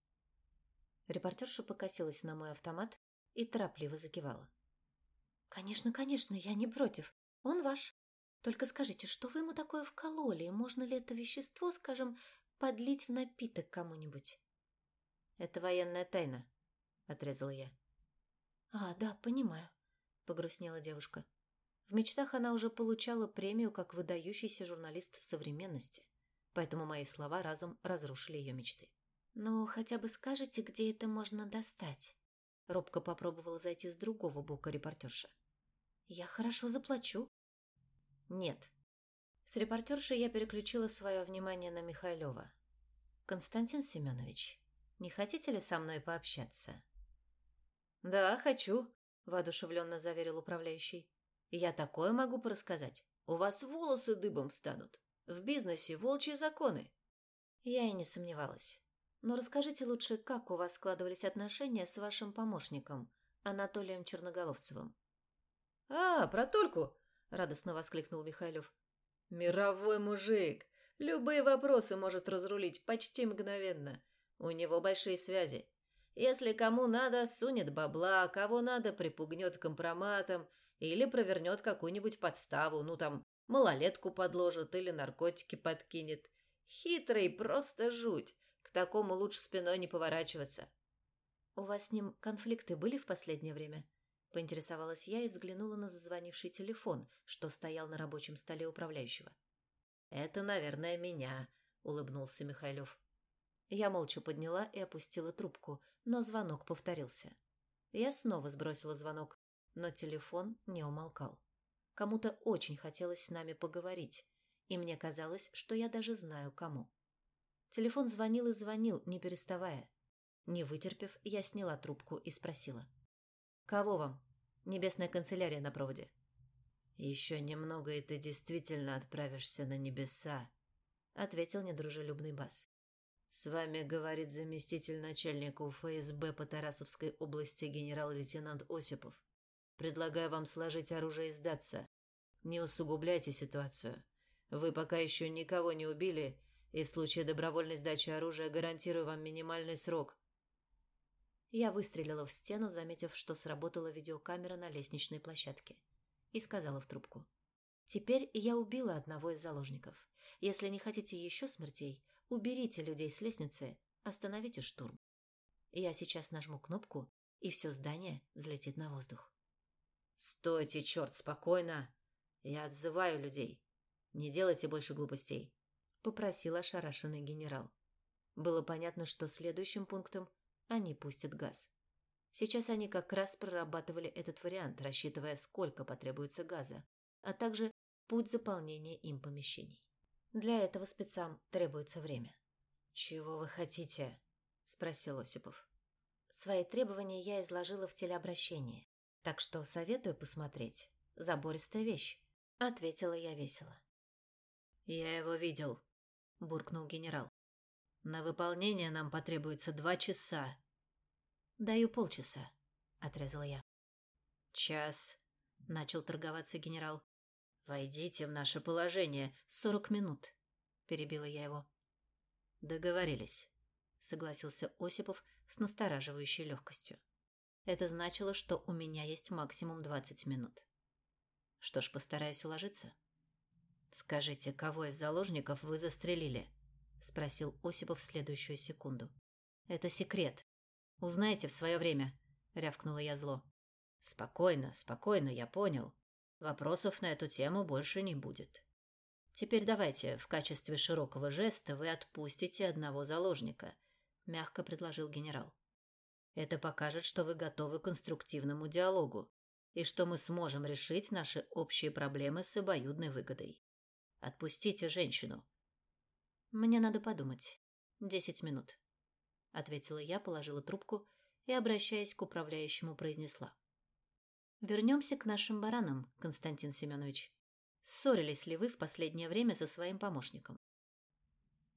Репортерша покосилась на мой автомат и торопливо закивала. «Конечно, конечно, я не против. Он ваш. Только скажите, что вы ему такое вкололи? Можно ли это вещество, скажем, подлить в напиток кому-нибудь?» «Это военная тайна», — отрезала я. «А, да, понимаю», — погрустнела девушка. В мечтах она уже получала премию как выдающийся журналист современности, поэтому мои слова разом разрушили ее мечты. «Ну, хотя бы скажете, где это можно достать?» Робко попробовала зайти с другого бока репортерша. «Я хорошо заплачу». «Нет». С репортершей я переключила свое внимание на Михайлова. «Константин Семенович, не хотите ли со мной пообщаться?» «Да, хочу», – воодушевленно заверил управляющий. Я такое могу порассказать. У вас волосы дыбом встанут. В бизнесе волчьи законы. Я и не сомневалась. Но расскажите лучше, как у вас складывались отношения с вашим помощником, Анатолием Черноголовцевым. «А, про Тольку!» – радостно воскликнул Михайлов. «Мировой мужик! Любые вопросы может разрулить почти мгновенно. У него большие связи. Если кому надо, сунет бабла, кого надо, припугнет компроматом – или провернет какую-нибудь подставу, ну там, малолетку подложит или наркотики подкинет. Хитрый, просто жуть. К такому лучше спиной не поворачиваться. «У вас с ним конфликты были в последнее время?» Поинтересовалась я и взглянула на зазвонивший телефон, что стоял на рабочем столе управляющего. «Это, наверное, меня», — улыбнулся Михайлов. Я молча подняла и опустила трубку, но звонок повторился. Я снова сбросила звонок, но телефон не умолкал. Кому-то очень хотелось с нами поговорить, и мне казалось, что я даже знаю кому. Телефон звонил и звонил, не переставая. Не вытерпев, я сняла трубку и спросила. «Кого вам? Небесная канцелярия на проводе». «Еще немного, и ты действительно отправишься на небеса», — ответил недружелюбный бас. «С вами говорит заместитель начальника УФСБ по Тарасовской области генерал-лейтенант Осипов. Предлагаю вам сложить оружие и сдаться. Не усугубляйте ситуацию. Вы пока еще никого не убили, и в случае добровольной сдачи оружия гарантирую вам минимальный срок. Я выстрелила в стену, заметив, что сработала видеокамера на лестничной площадке, и сказала в трубку. Теперь я убила одного из заложников. Если не хотите еще смертей, уберите людей с лестницы, остановите штурм. Я сейчас нажму кнопку, и все здание взлетит на воздух. «Стойте, черт, спокойно! Я отзываю людей. Не делайте больше глупостей», — попросил ошарашенный генерал. Было понятно, что следующим пунктом они пустят газ. Сейчас они как раз прорабатывали этот вариант, рассчитывая, сколько потребуется газа, а также путь заполнения им помещений. Для этого спецам требуется время. «Чего вы хотите?» – спросил Осипов. Свои требования я изложила в телеобращении. Так что советую посмотреть. Забористая вещь», — ответила я весело. «Я его видел», — буркнул генерал. «На выполнение нам потребуется два часа». «Даю полчаса», — отрезала я. «Час», — начал торговаться генерал. «Войдите в наше положение. Сорок минут», — перебила я его. «Договорились. согласился Осипов с настораживающей легкостью. Это значило, что у меня есть максимум 20 минут. Что ж, постараюсь уложиться. Скажите, кого из заложников вы застрелили? спросил Осипов в следующую секунду. Это секрет. Узнайте в свое время, рявкнула я зло. Спокойно, спокойно, я понял. Вопросов на эту тему больше не будет. Теперь давайте в качестве широкого жеста вы отпустите одного заложника, мягко предложил генерал. Это покажет, что вы готовы к конструктивному диалогу и что мы сможем решить наши общие проблемы с обоюдной выгодой. Отпустите женщину. Мне надо подумать. Десять минут, ответила я, положила трубку и, обращаясь к управляющему, произнесла: Вернемся к нашим баранам, Константин Семенович. Ссорились ли вы в последнее время со своим помощником?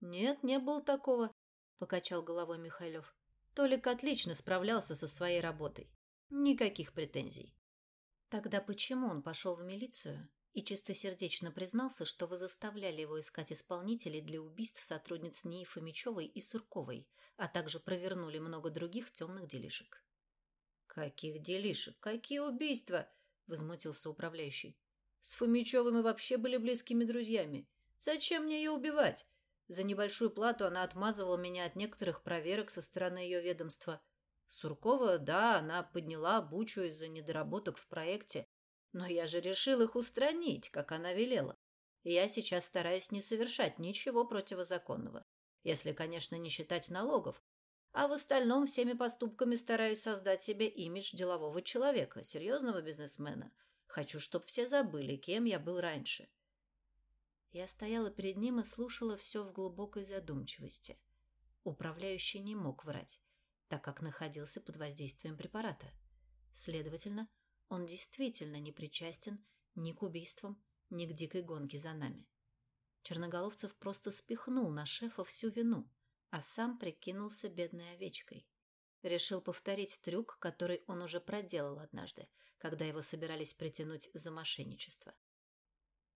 Нет, не было такого, покачал головой Михайлов. Толик отлично справлялся со своей работой. Никаких претензий. Тогда почему он пошел в милицию и чистосердечно признался, что вы заставляли его искать исполнителей для убийств сотрудниц НИИ Фомичевой и Сурковой, а также провернули много других темных делишек? «Каких делишек? Какие убийства?» – возмутился управляющий. «С Фомичевой мы вообще были близкими друзьями. Зачем мне ее убивать? За небольшую плату она отмазывала меня от некоторых проверок со стороны ее ведомства. Суркова, да, она подняла бучу из-за недоработок в проекте, но я же решил их устранить, как она велела. И я сейчас стараюсь не совершать ничего противозаконного, если, конечно, не считать налогов, а в остальном всеми поступками стараюсь создать себе имидж делового человека, серьезного бизнесмена. Хочу, чтобы все забыли, кем я был раньше. Я стояла перед ним и слушала все в глубокой задумчивости. Управляющий не мог врать, так как находился под воздействием препарата. Следовательно, он действительно не причастен ни к убийствам, ни к дикой гонке за нами. Черноголовцев просто спихнул на шефа всю вину – а сам прикинулся бедной овечкой. Решил повторить трюк, который он уже проделал однажды, когда его собирались притянуть за мошенничество.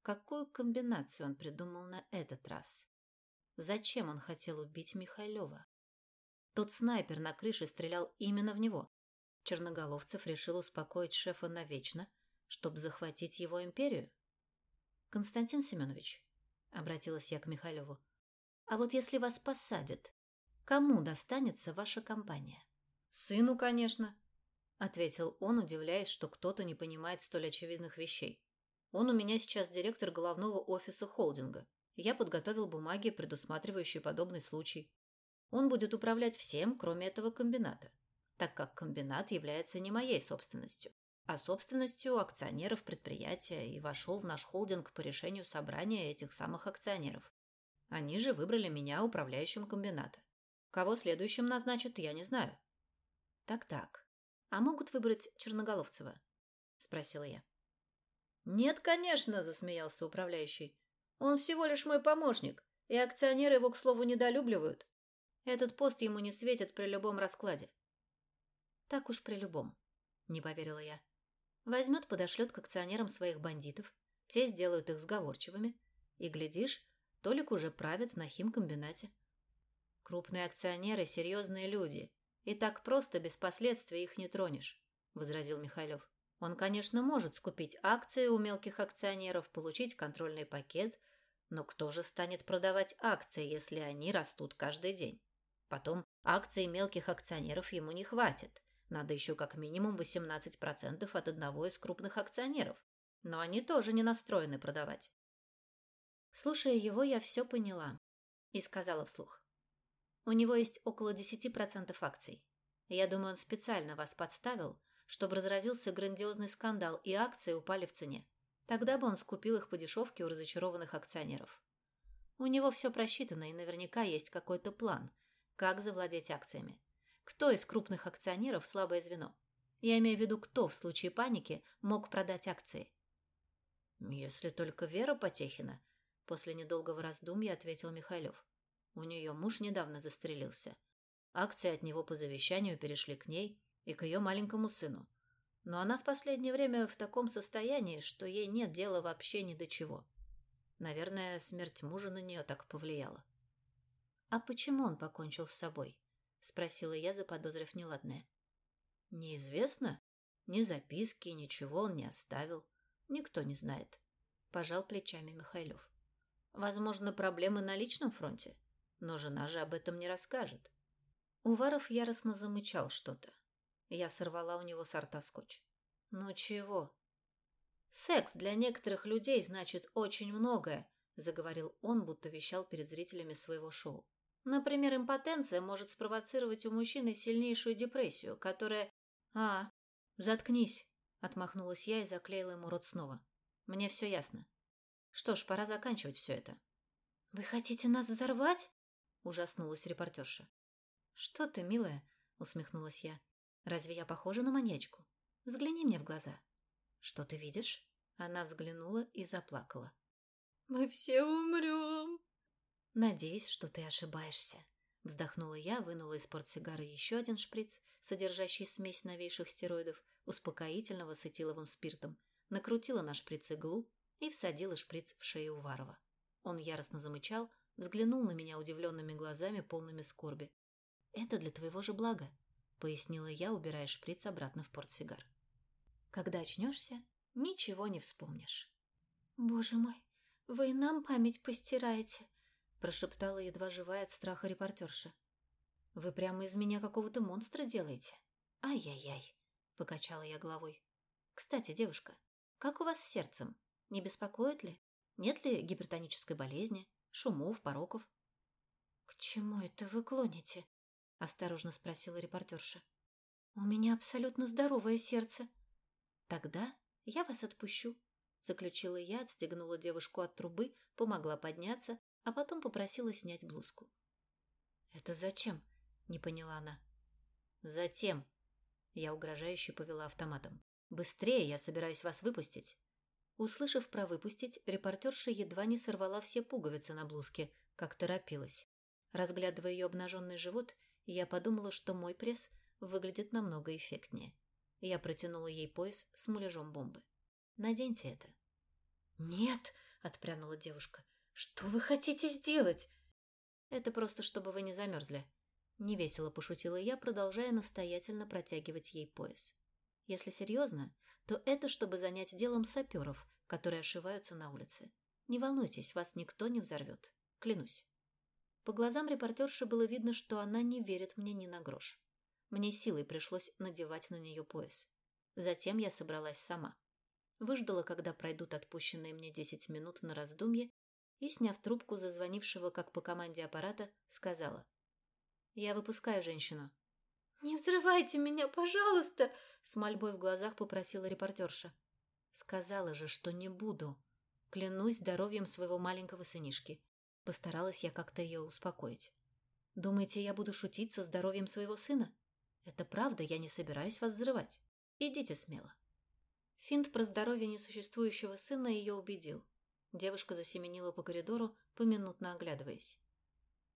Какую комбинацию он придумал на этот раз? Зачем он хотел убить Михайлова? Тот снайпер на крыше стрелял именно в него. Черноголовцев решил успокоить шефа навечно, чтобы захватить его империю. «Константин Семенович», — обратилась я к Михайлову, а вот если вас посадят, кому достанется ваша компания? Сыну, конечно, ответил он, удивляясь, что кто-то не понимает столь очевидных вещей. Он у меня сейчас директор головного офиса холдинга. Я подготовил бумаги, предусматривающие подобный случай. Он будет управлять всем, кроме этого комбината, так как комбинат является не моей собственностью, а собственностью акционеров предприятия и вошел в наш холдинг по решению собрания этих самых акционеров. Они же выбрали меня управляющим комбината. Кого следующим назначат, я не знаю. Так-так. А могут выбрать Черноголовцева? Спросила я. Нет, конечно, засмеялся управляющий. Он всего лишь мой помощник, и акционеры его, к слову, недолюбливают. Этот пост ему не светит при любом раскладе. Так уж при любом, не поверила я. Возьмет, подошлет к акционерам своих бандитов, те сделают их сговорчивыми, и, глядишь, Толик уже правит на химкомбинате. Крупные акционеры – серьезные люди, и так просто без последствий их не тронешь, – возразил Михайлов. Он, конечно, может скупить акции у мелких акционеров, получить контрольный пакет, но кто же станет продавать акции, если они растут каждый день? Потом акций мелких акционеров ему не хватит. Надо еще как минимум 18% от одного из крупных акционеров. Но они тоже не настроены продавать. Слушая его, я все поняла и сказала вслух. У него есть около 10% акций. Я думаю, он специально вас подставил, чтобы разразился грандиозный скандал, и акции упали в цене. Тогда бы он скупил их по дешевке у разочарованных акционеров. У него все просчитано, и наверняка есть какой-то план, как завладеть акциями. Кто из крупных акционеров слабое звено? Я имею в виду, кто в случае паники мог продать акции. Если только Вера Потехина, После недолгого раздумья ответил Михайлов. У нее муж недавно застрелился. Акции от него по завещанию перешли к ней и к ее маленькому сыну. Но она в последнее время в таком состоянии, что ей нет дела вообще ни до чего. Наверное, смерть мужа на нее так повлияла. «А почему он покончил с собой?» — спросила я, заподозрив неладное. «Неизвестно. Ни записки, ничего он не оставил. Никто не знает», — пожал плечами Михайлов. «Возможно, проблемы на личном фронте, но жена же об этом не расскажет». Уваров яростно замычал что-то. Я сорвала у него с рта скотч. «Ну чего?» «Секс для некоторых людей значит очень многое», — заговорил он, будто вещал перед зрителями своего шоу. «Например, импотенция может спровоцировать у мужчины сильнейшую депрессию, которая...» «А, заткнись», — отмахнулась я и заклеила ему рот снова. «Мне все ясно. Что ж, пора заканчивать все это». «Вы хотите нас взорвать?» — ужаснулась репортерша. «Что ты, милая?» — усмехнулась я. «Разве я похожа на маньячку? Взгляни мне в глаза». «Что ты видишь?» Она взглянула и заплакала. «Мы все умрем!» «Надеюсь, что ты ошибаешься», — вздохнула я, вынула из портсигара еще один шприц, содержащий смесь новейших стероидов, успокоительного с этиловым спиртом, накрутила на шприц иглу и всадила шприц в шею Уварова. Он яростно замычал, взглянул на меня удивленными глазами, полными скорби. «Это для твоего же блага», — пояснила я, убирая шприц обратно в портсигар. «Когда очнешься, ничего не вспомнишь». «Боже мой, вы нам память постираете», – прошептала едва живая от страха репортерша. «Вы прямо из меня какого-то монстра делаете? Ай-яй-яй», – покачала я головой. «Кстати, девушка, как у вас с сердцем? Не беспокоит ли? Нет ли гипертонической болезни, шумов, пороков?» «К чему это вы клоните?» – осторожно спросила репортерша. «У меня абсолютно здоровое сердце». «Тогда я вас отпущу», — заключила я, отстегнула девушку от трубы, помогла подняться, а потом попросила снять блузку. «Это зачем?» — не поняла она. «Затем», — я угрожающе повела автоматом. «Быстрее, я собираюсь вас выпустить». Услышав про выпустить, репортерша едва не сорвала все пуговицы на блузке, как торопилась. Разглядывая ее обнаженный живот, я подумала, что мой пресс выглядит намного эффектнее. Я протянула ей пояс с муляжом бомбы. «Наденьте это». «Нет», — отпрянула девушка. «Что вы хотите сделать?» «Это просто, чтобы вы не замерзли». Невесело пошутила я, продолжая настоятельно протягивать ей пояс. Если серьезно, то это чтобы занять делом саперов, которые ошиваются на улице. Не волнуйтесь, вас никто не взорвет. Клянусь. По глазам репортерши было видно, что она не верит мне ни на грош. Мне силой пришлось надевать на нее пояс. Затем я собралась сама. Выждала, когда пройдут отпущенные мне десять минут на раздумье, и, сняв трубку зазвонившего как по команде аппарата, сказала. «Я выпускаю женщину». «Не взрывайте меня, пожалуйста!» С мольбой в глазах попросила репортерша. «Сказала же, что не буду. Клянусь здоровьем своего маленького сынишки». Постаралась я как-то ее успокоить. «Думаете, я буду шутить со здоровьем своего сына?» Это правда, я не собираюсь вас взрывать. Идите смело. Финт про здоровье несуществующего сына ее убедил. Девушка засеменила по коридору, поминутно оглядываясь.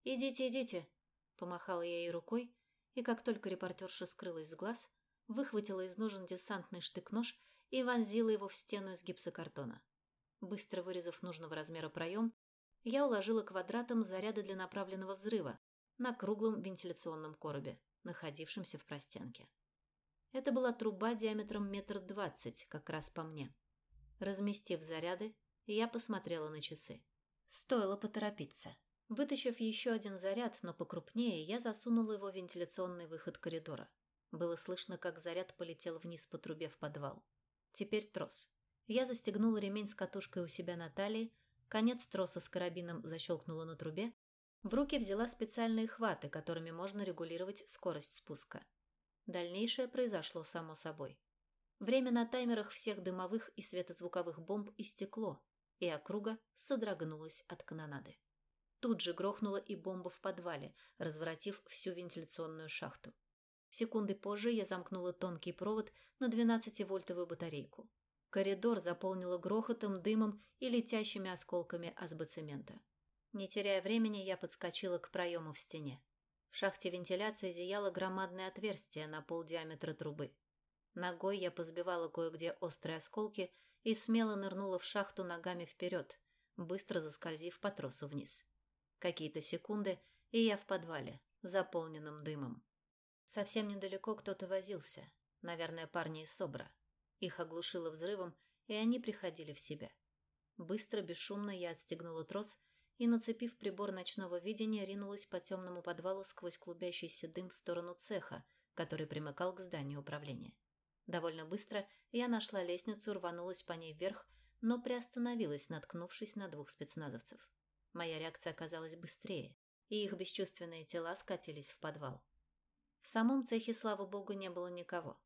«Идите, идите!» – помахала я ей рукой, и как только репортерша скрылась с глаз, выхватила из ножен десантный штык-нож и вонзила его в стену из гипсокартона. Быстро вырезав нужного размера проем, я уложила квадратом заряды для направленного взрыва на круглом вентиляционном коробе находившимся в простенке. Это была труба диаметром метр двадцать, как раз по мне. Разместив заряды, я посмотрела на часы. Стоило поторопиться. Вытащив еще один заряд, но покрупнее, я засунула его в вентиляционный выход коридора. Было слышно, как заряд полетел вниз по трубе в подвал. Теперь трос. Я застегнула ремень с катушкой у себя на талии, конец троса с карабином защелкнула на трубе, в руки взяла специальные хваты, которыми можно регулировать скорость спуска. Дальнейшее произошло само собой. Время на таймерах всех дымовых и светозвуковых бомб истекло, и округа содрогнулась от канонады. Тут же грохнула и бомба в подвале, разворотив всю вентиляционную шахту. Секунды позже я замкнула тонкий провод на 12-вольтовую батарейку. Коридор заполнило грохотом, дымом и летящими осколками азбоцемента. Не теряя времени, я подскочила к проему в стене. В шахте вентиляции зияло громадное отверстие на полдиаметра трубы. Ногой я позбивала кое-где острые осколки и смело нырнула в шахту ногами вперед, быстро заскользив по тросу вниз. Какие-то секунды и я в подвале, заполненном дымом. Совсем недалеко кто-то возился, наверное, парни из СОБРа. Их оглушило взрывом, и они приходили в себя. Быстро, бесшумно я отстегнула трос и, нацепив прибор ночного видения, ринулась по темному подвалу сквозь клубящийся дым в сторону цеха, который примыкал к зданию управления. Довольно быстро я нашла лестницу, рванулась по ней вверх, но приостановилась, наткнувшись на двух спецназовцев. Моя реакция оказалась быстрее, и их бесчувственные тела скатились в подвал. В самом цехе, слава богу, не было никого.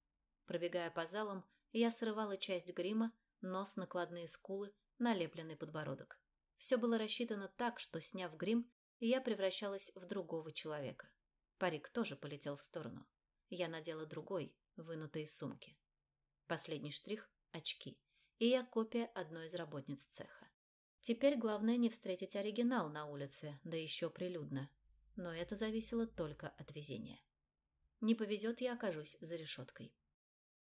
Пробегая по залам, я срывала часть грима, нос, накладные скулы, налепленный подбородок. Все было рассчитано так, что, сняв грим, я превращалась в другого человека. Парик тоже полетел в сторону. Я надела другой, вынутый из сумки. Последний штрих – очки. И я копия одной из работниц цеха. Теперь главное не встретить оригинал на улице, да еще прилюдно. Но это зависело только от везения. Не повезет, я окажусь за решеткой.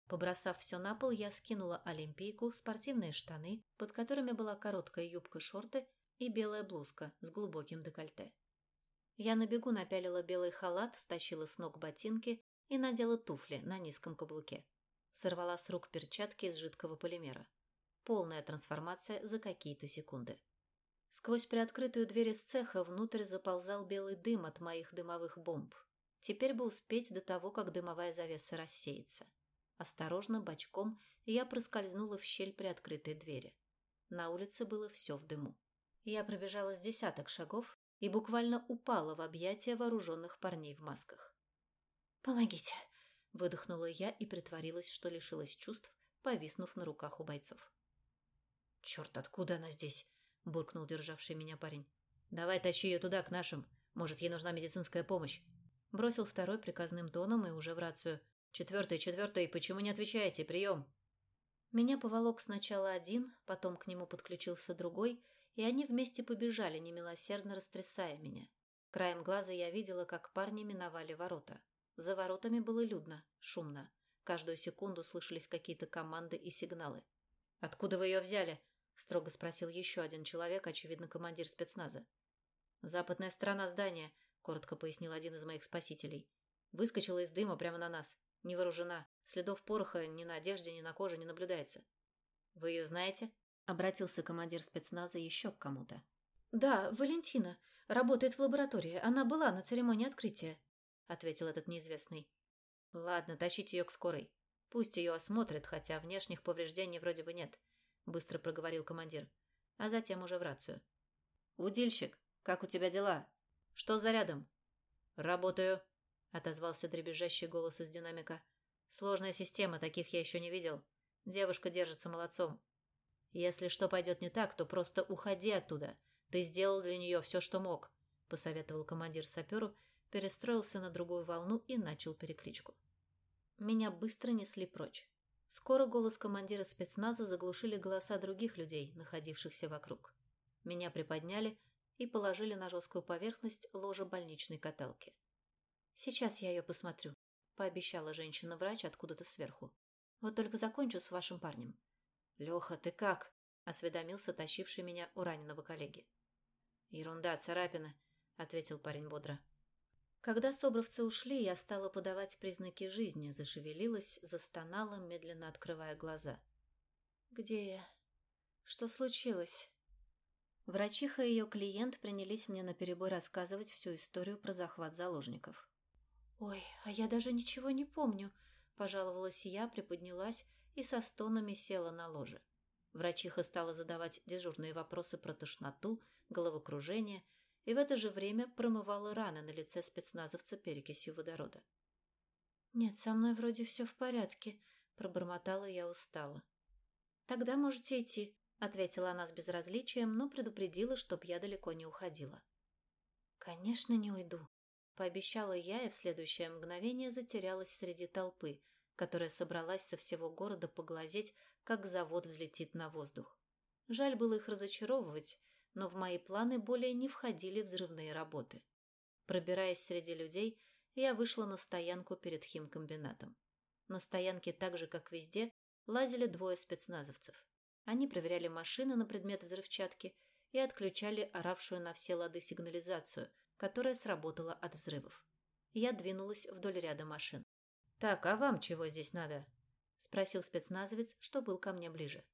Побросав все на пол, я скинула олимпийку, спортивные штаны, под которыми была короткая юбка-шорты и белая блузка с глубоким декольте. Я на бегу напялила белый халат, стащила с ног ботинки и надела туфли на низком каблуке. Сорвала с рук перчатки из жидкого полимера. Полная трансформация за какие-то секунды. Сквозь приоткрытую дверь из цеха внутрь заползал белый дым от моих дымовых бомб. Теперь бы успеть до того, как дымовая завеса рассеется. Осторожно, бочком, я проскользнула в щель при открытой двери. На улице было все в дыму. Я пробежала с десяток шагов и буквально упала в объятия вооруженных парней в масках. «Помогите!» – выдохнула я и притворилась, что лишилась чувств, повиснув на руках у бойцов. «Черт, откуда она здесь?» – буркнул державший меня парень. «Давай тащи ее туда, к нашим. Может, ей нужна медицинская помощь». Бросил второй приказным тоном и уже в рацию. «Четвертый, четвертый, почему не отвечаете? Прием!» Меня поволок сначала один, потом к нему подключился другой, и они вместе побежали, немилосердно растрясая меня. Краем глаза я видела, как парни миновали ворота. За воротами было людно, шумно. Каждую секунду слышались какие-то команды и сигналы. «Откуда вы ее взяли?» – строго спросил еще один человек, очевидно, командир спецназа. «Западная сторона здания», – коротко пояснил один из моих спасителей. Выскочила из дыма прямо на нас. Не вооружена. Следов пороха ни на одежде, ни на коже не наблюдается. «Вы ее знаете?» – обратился командир спецназа еще к кому-то. «Да, Валентина. Работает в лаборатории. Она была на церемонии открытия», – ответил этот неизвестный. «Ладно, тащите ее к скорой. Пусть ее осмотрят, хотя внешних повреждений вроде бы нет», – быстро проговорил командир. А затем уже в рацию. «Удильщик, как у тебя дела? Что за рядом?» «Работаю», отозвался дребезжащий голос из динамика. Сложная система, таких я еще не видел. Девушка держится молодцом. Если что пойдет не так, то просто уходи оттуда. Ты сделал для нее все, что мог, посоветовал командир саперу, перестроился на другую волну и начал перекличку. Меня быстро несли прочь. Скоро голос командира спецназа заглушили голоса других людей, находившихся вокруг. Меня приподняли и положили на жесткую поверхность ложа больничной каталки. «Сейчас я ее посмотрю», – пообещала женщина-врач откуда-то сверху. «Вот только закончу с вашим парнем». «Леха, ты как?» – осведомился тащивший меня у раненого коллеги. «Ерунда, царапина», – ответил парень бодро. Когда собровцы ушли, я стала подавать признаки жизни, зашевелилась, застонала, медленно открывая глаза. «Где я? Что случилось?» Врачиха и ее клиент принялись мне наперебой рассказывать всю историю про захват заложников. «Ой, а я даже ничего не помню», – пожаловалась я, приподнялась и со стонами села на ложе. Врачиха стала задавать дежурные вопросы про тошноту, головокружение и в это же время промывала раны на лице спецназовца перекисью водорода. «Нет, со мной вроде все в порядке», – пробормотала я устало. «Тогда можете идти», – ответила она с безразличием, но предупредила, чтоб я далеко не уходила. «Конечно, не уйду», Пообещала я и в следующее мгновение затерялась среди толпы, которая собралась со всего города поглазеть, как завод взлетит на воздух. Жаль было их разочаровывать, но в мои планы более не входили взрывные работы. Пробираясь среди людей, я вышла на стоянку перед химкомбинатом. На стоянке так же, как везде, лазили двое спецназовцев. Они проверяли машины на предмет взрывчатки и отключали оравшую на все лады сигнализацию – которая сработала от взрывов. Я двинулась вдоль ряда машин. «Так, а вам чего здесь надо?» – спросил спецназовец, что был ко мне ближе.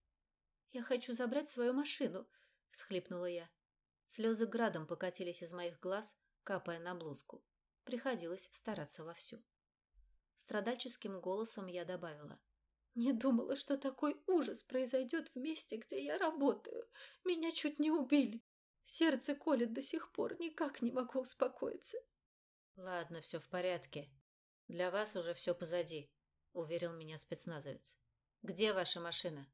«Я хочу забрать свою машину», – всхлипнула я. Слезы градом покатились из моих глаз, капая на блузку. Приходилось стараться вовсю. Страдальческим голосом я добавила. «Не думала, что такой ужас произойдет в месте, где я работаю. Меня чуть не убили. Сердце колет до сих пор, никак не могу успокоиться». «Ладно, все в порядке. Для вас уже все позади», — уверил меня спецназовец. «Где ваша машина?»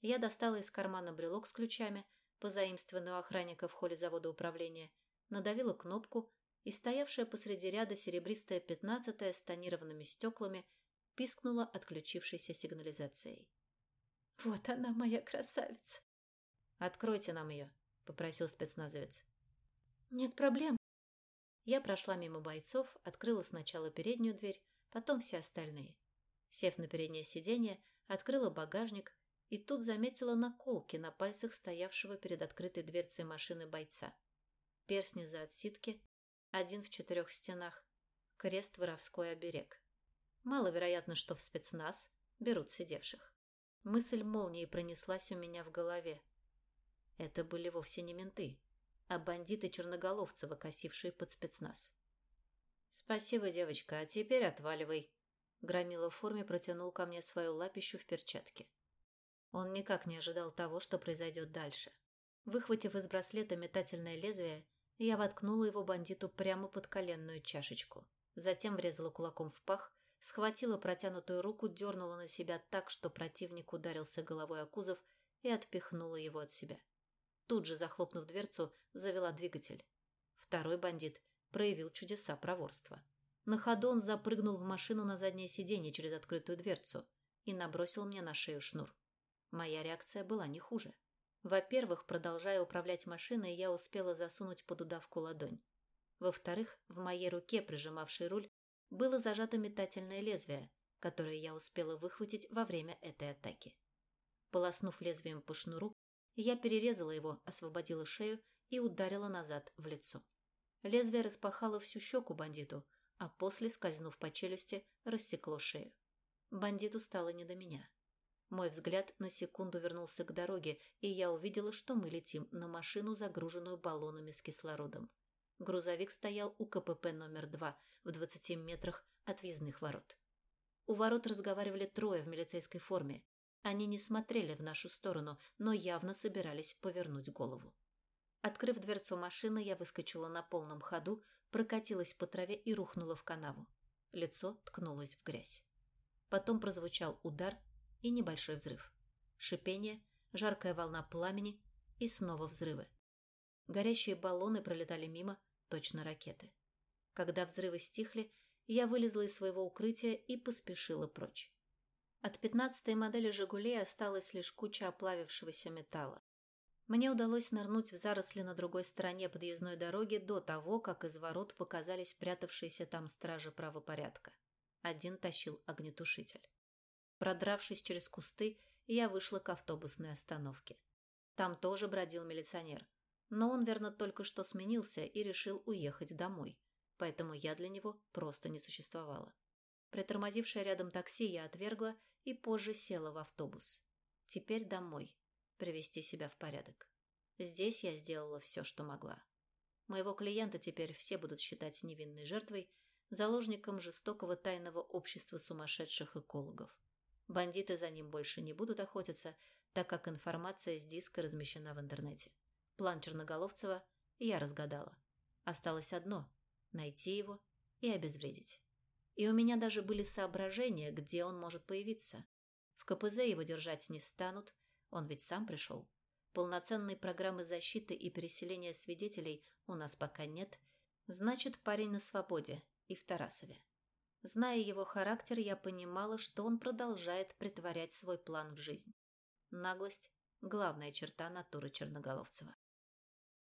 Я достала из кармана брелок с ключами, позаимствованную охранника в холле завода управления, надавила кнопку, и стоявшая посреди ряда серебристая пятнадцатая с тонированными стеклами пискнула отключившейся сигнализацией. «Вот она, моя красавица!» «Откройте нам ее», — попросил спецназовец. «Нет проблем». Я прошла мимо бойцов, открыла сначала переднюю дверь, потом все остальные. Сев на переднее сиденье, открыла багажник и тут заметила наколки на пальцах стоявшего перед открытой дверцей машины бойца. Перстни за отсидки, один в четырех стенах, крест воровской оберег. Маловероятно, что в спецназ берут сидевших. Мысль молнией пронеслась у меня в голове. Это были вовсе не менты, а бандиты-черноголовцы, выкосившие под спецназ. «Спасибо, девочка, а теперь отваливай», Громила в форме протянул ко мне свою лапищу в перчатке. Он никак не ожидал того, что произойдет дальше. Выхватив из браслета метательное лезвие, я воткнула его бандиту прямо под коленную чашечку. Затем врезала кулаком в пах, схватила протянутую руку, дернула на себя так, что противник ударился головой о кузов и отпихнула его от себя. Тут же, захлопнув дверцу, завела двигатель. Второй бандит проявил чудеса проворства. На ходу он запрыгнул в машину на заднее сиденье через открытую дверцу и набросил мне на шею шнур. Моя реакция была не хуже. Во-первых, продолжая управлять машиной, я успела засунуть под удавку ладонь. Во-вторых, в моей руке, прижимавшей руль, было зажато метательное лезвие, которое я успела выхватить во время этой атаки. Полоснув лезвием по шнуру, я перерезала его, освободила шею и ударила назад в лицо. Лезвие распахало всю щеку бандиту, а после, скользнув по челюсти, рассекло шею. Бандиту стало не до меня. Мой взгляд на секунду вернулся к дороге, и я увидела, что мы летим на машину, загруженную баллонами с кислородом. Грузовик стоял у КПП номер два в 20 метрах от въездных ворот. У ворот разговаривали трое в милицейской форме. Они не смотрели в нашу сторону, но явно собирались повернуть голову. Открыв дверцу машины, я выскочила на полном ходу, прокатилась по траве и рухнула в канаву. Лицо ткнулось в грязь. Потом прозвучал удар и небольшой взрыв. Шипение, жаркая волна пламени и снова взрывы. Горящие баллоны пролетали мимо, точно ракеты. Когда взрывы стихли, я вылезла из своего укрытия и поспешила прочь. От пятнадцатой модели «Жигулей» осталась лишь куча оплавившегося металла. Мне удалось нырнуть в заросли на другой стороне подъездной дороги до того, как из ворот показались прятавшиеся там стражи правопорядка. Один тащил огнетушитель. Продравшись через кусты, я вышла к автобусной остановке. Там тоже бродил милиционер. Но он, верно, только что сменился и решил уехать домой. Поэтому я для него просто не существовала. Притормозившее рядом такси я отвергла и позже села в автобус. Теперь домой привести себя в порядок. Здесь я сделала все, что могла. Моего клиента теперь все будут считать невинной жертвой, заложником жестокого тайного общества сумасшедших экологов. Бандиты за ним больше не будут охотиться, так как информация с диска размещена в интернете. План Черноголовцева я разгадала. Осталось одно – найти его и обезвредить. И у меня даже были соображения, где он может появиться. В КПЗ его держать не станут – он ведь сам пришел. Полноценной программы защиты и переселения свидетелей у нас пока нет. Значит, парень на свободе и в Тарасове. Зная его характер, я понимала, что он продолжает притворять свой план в жизнь. Наглость – главная черта натуры Черноголовцева.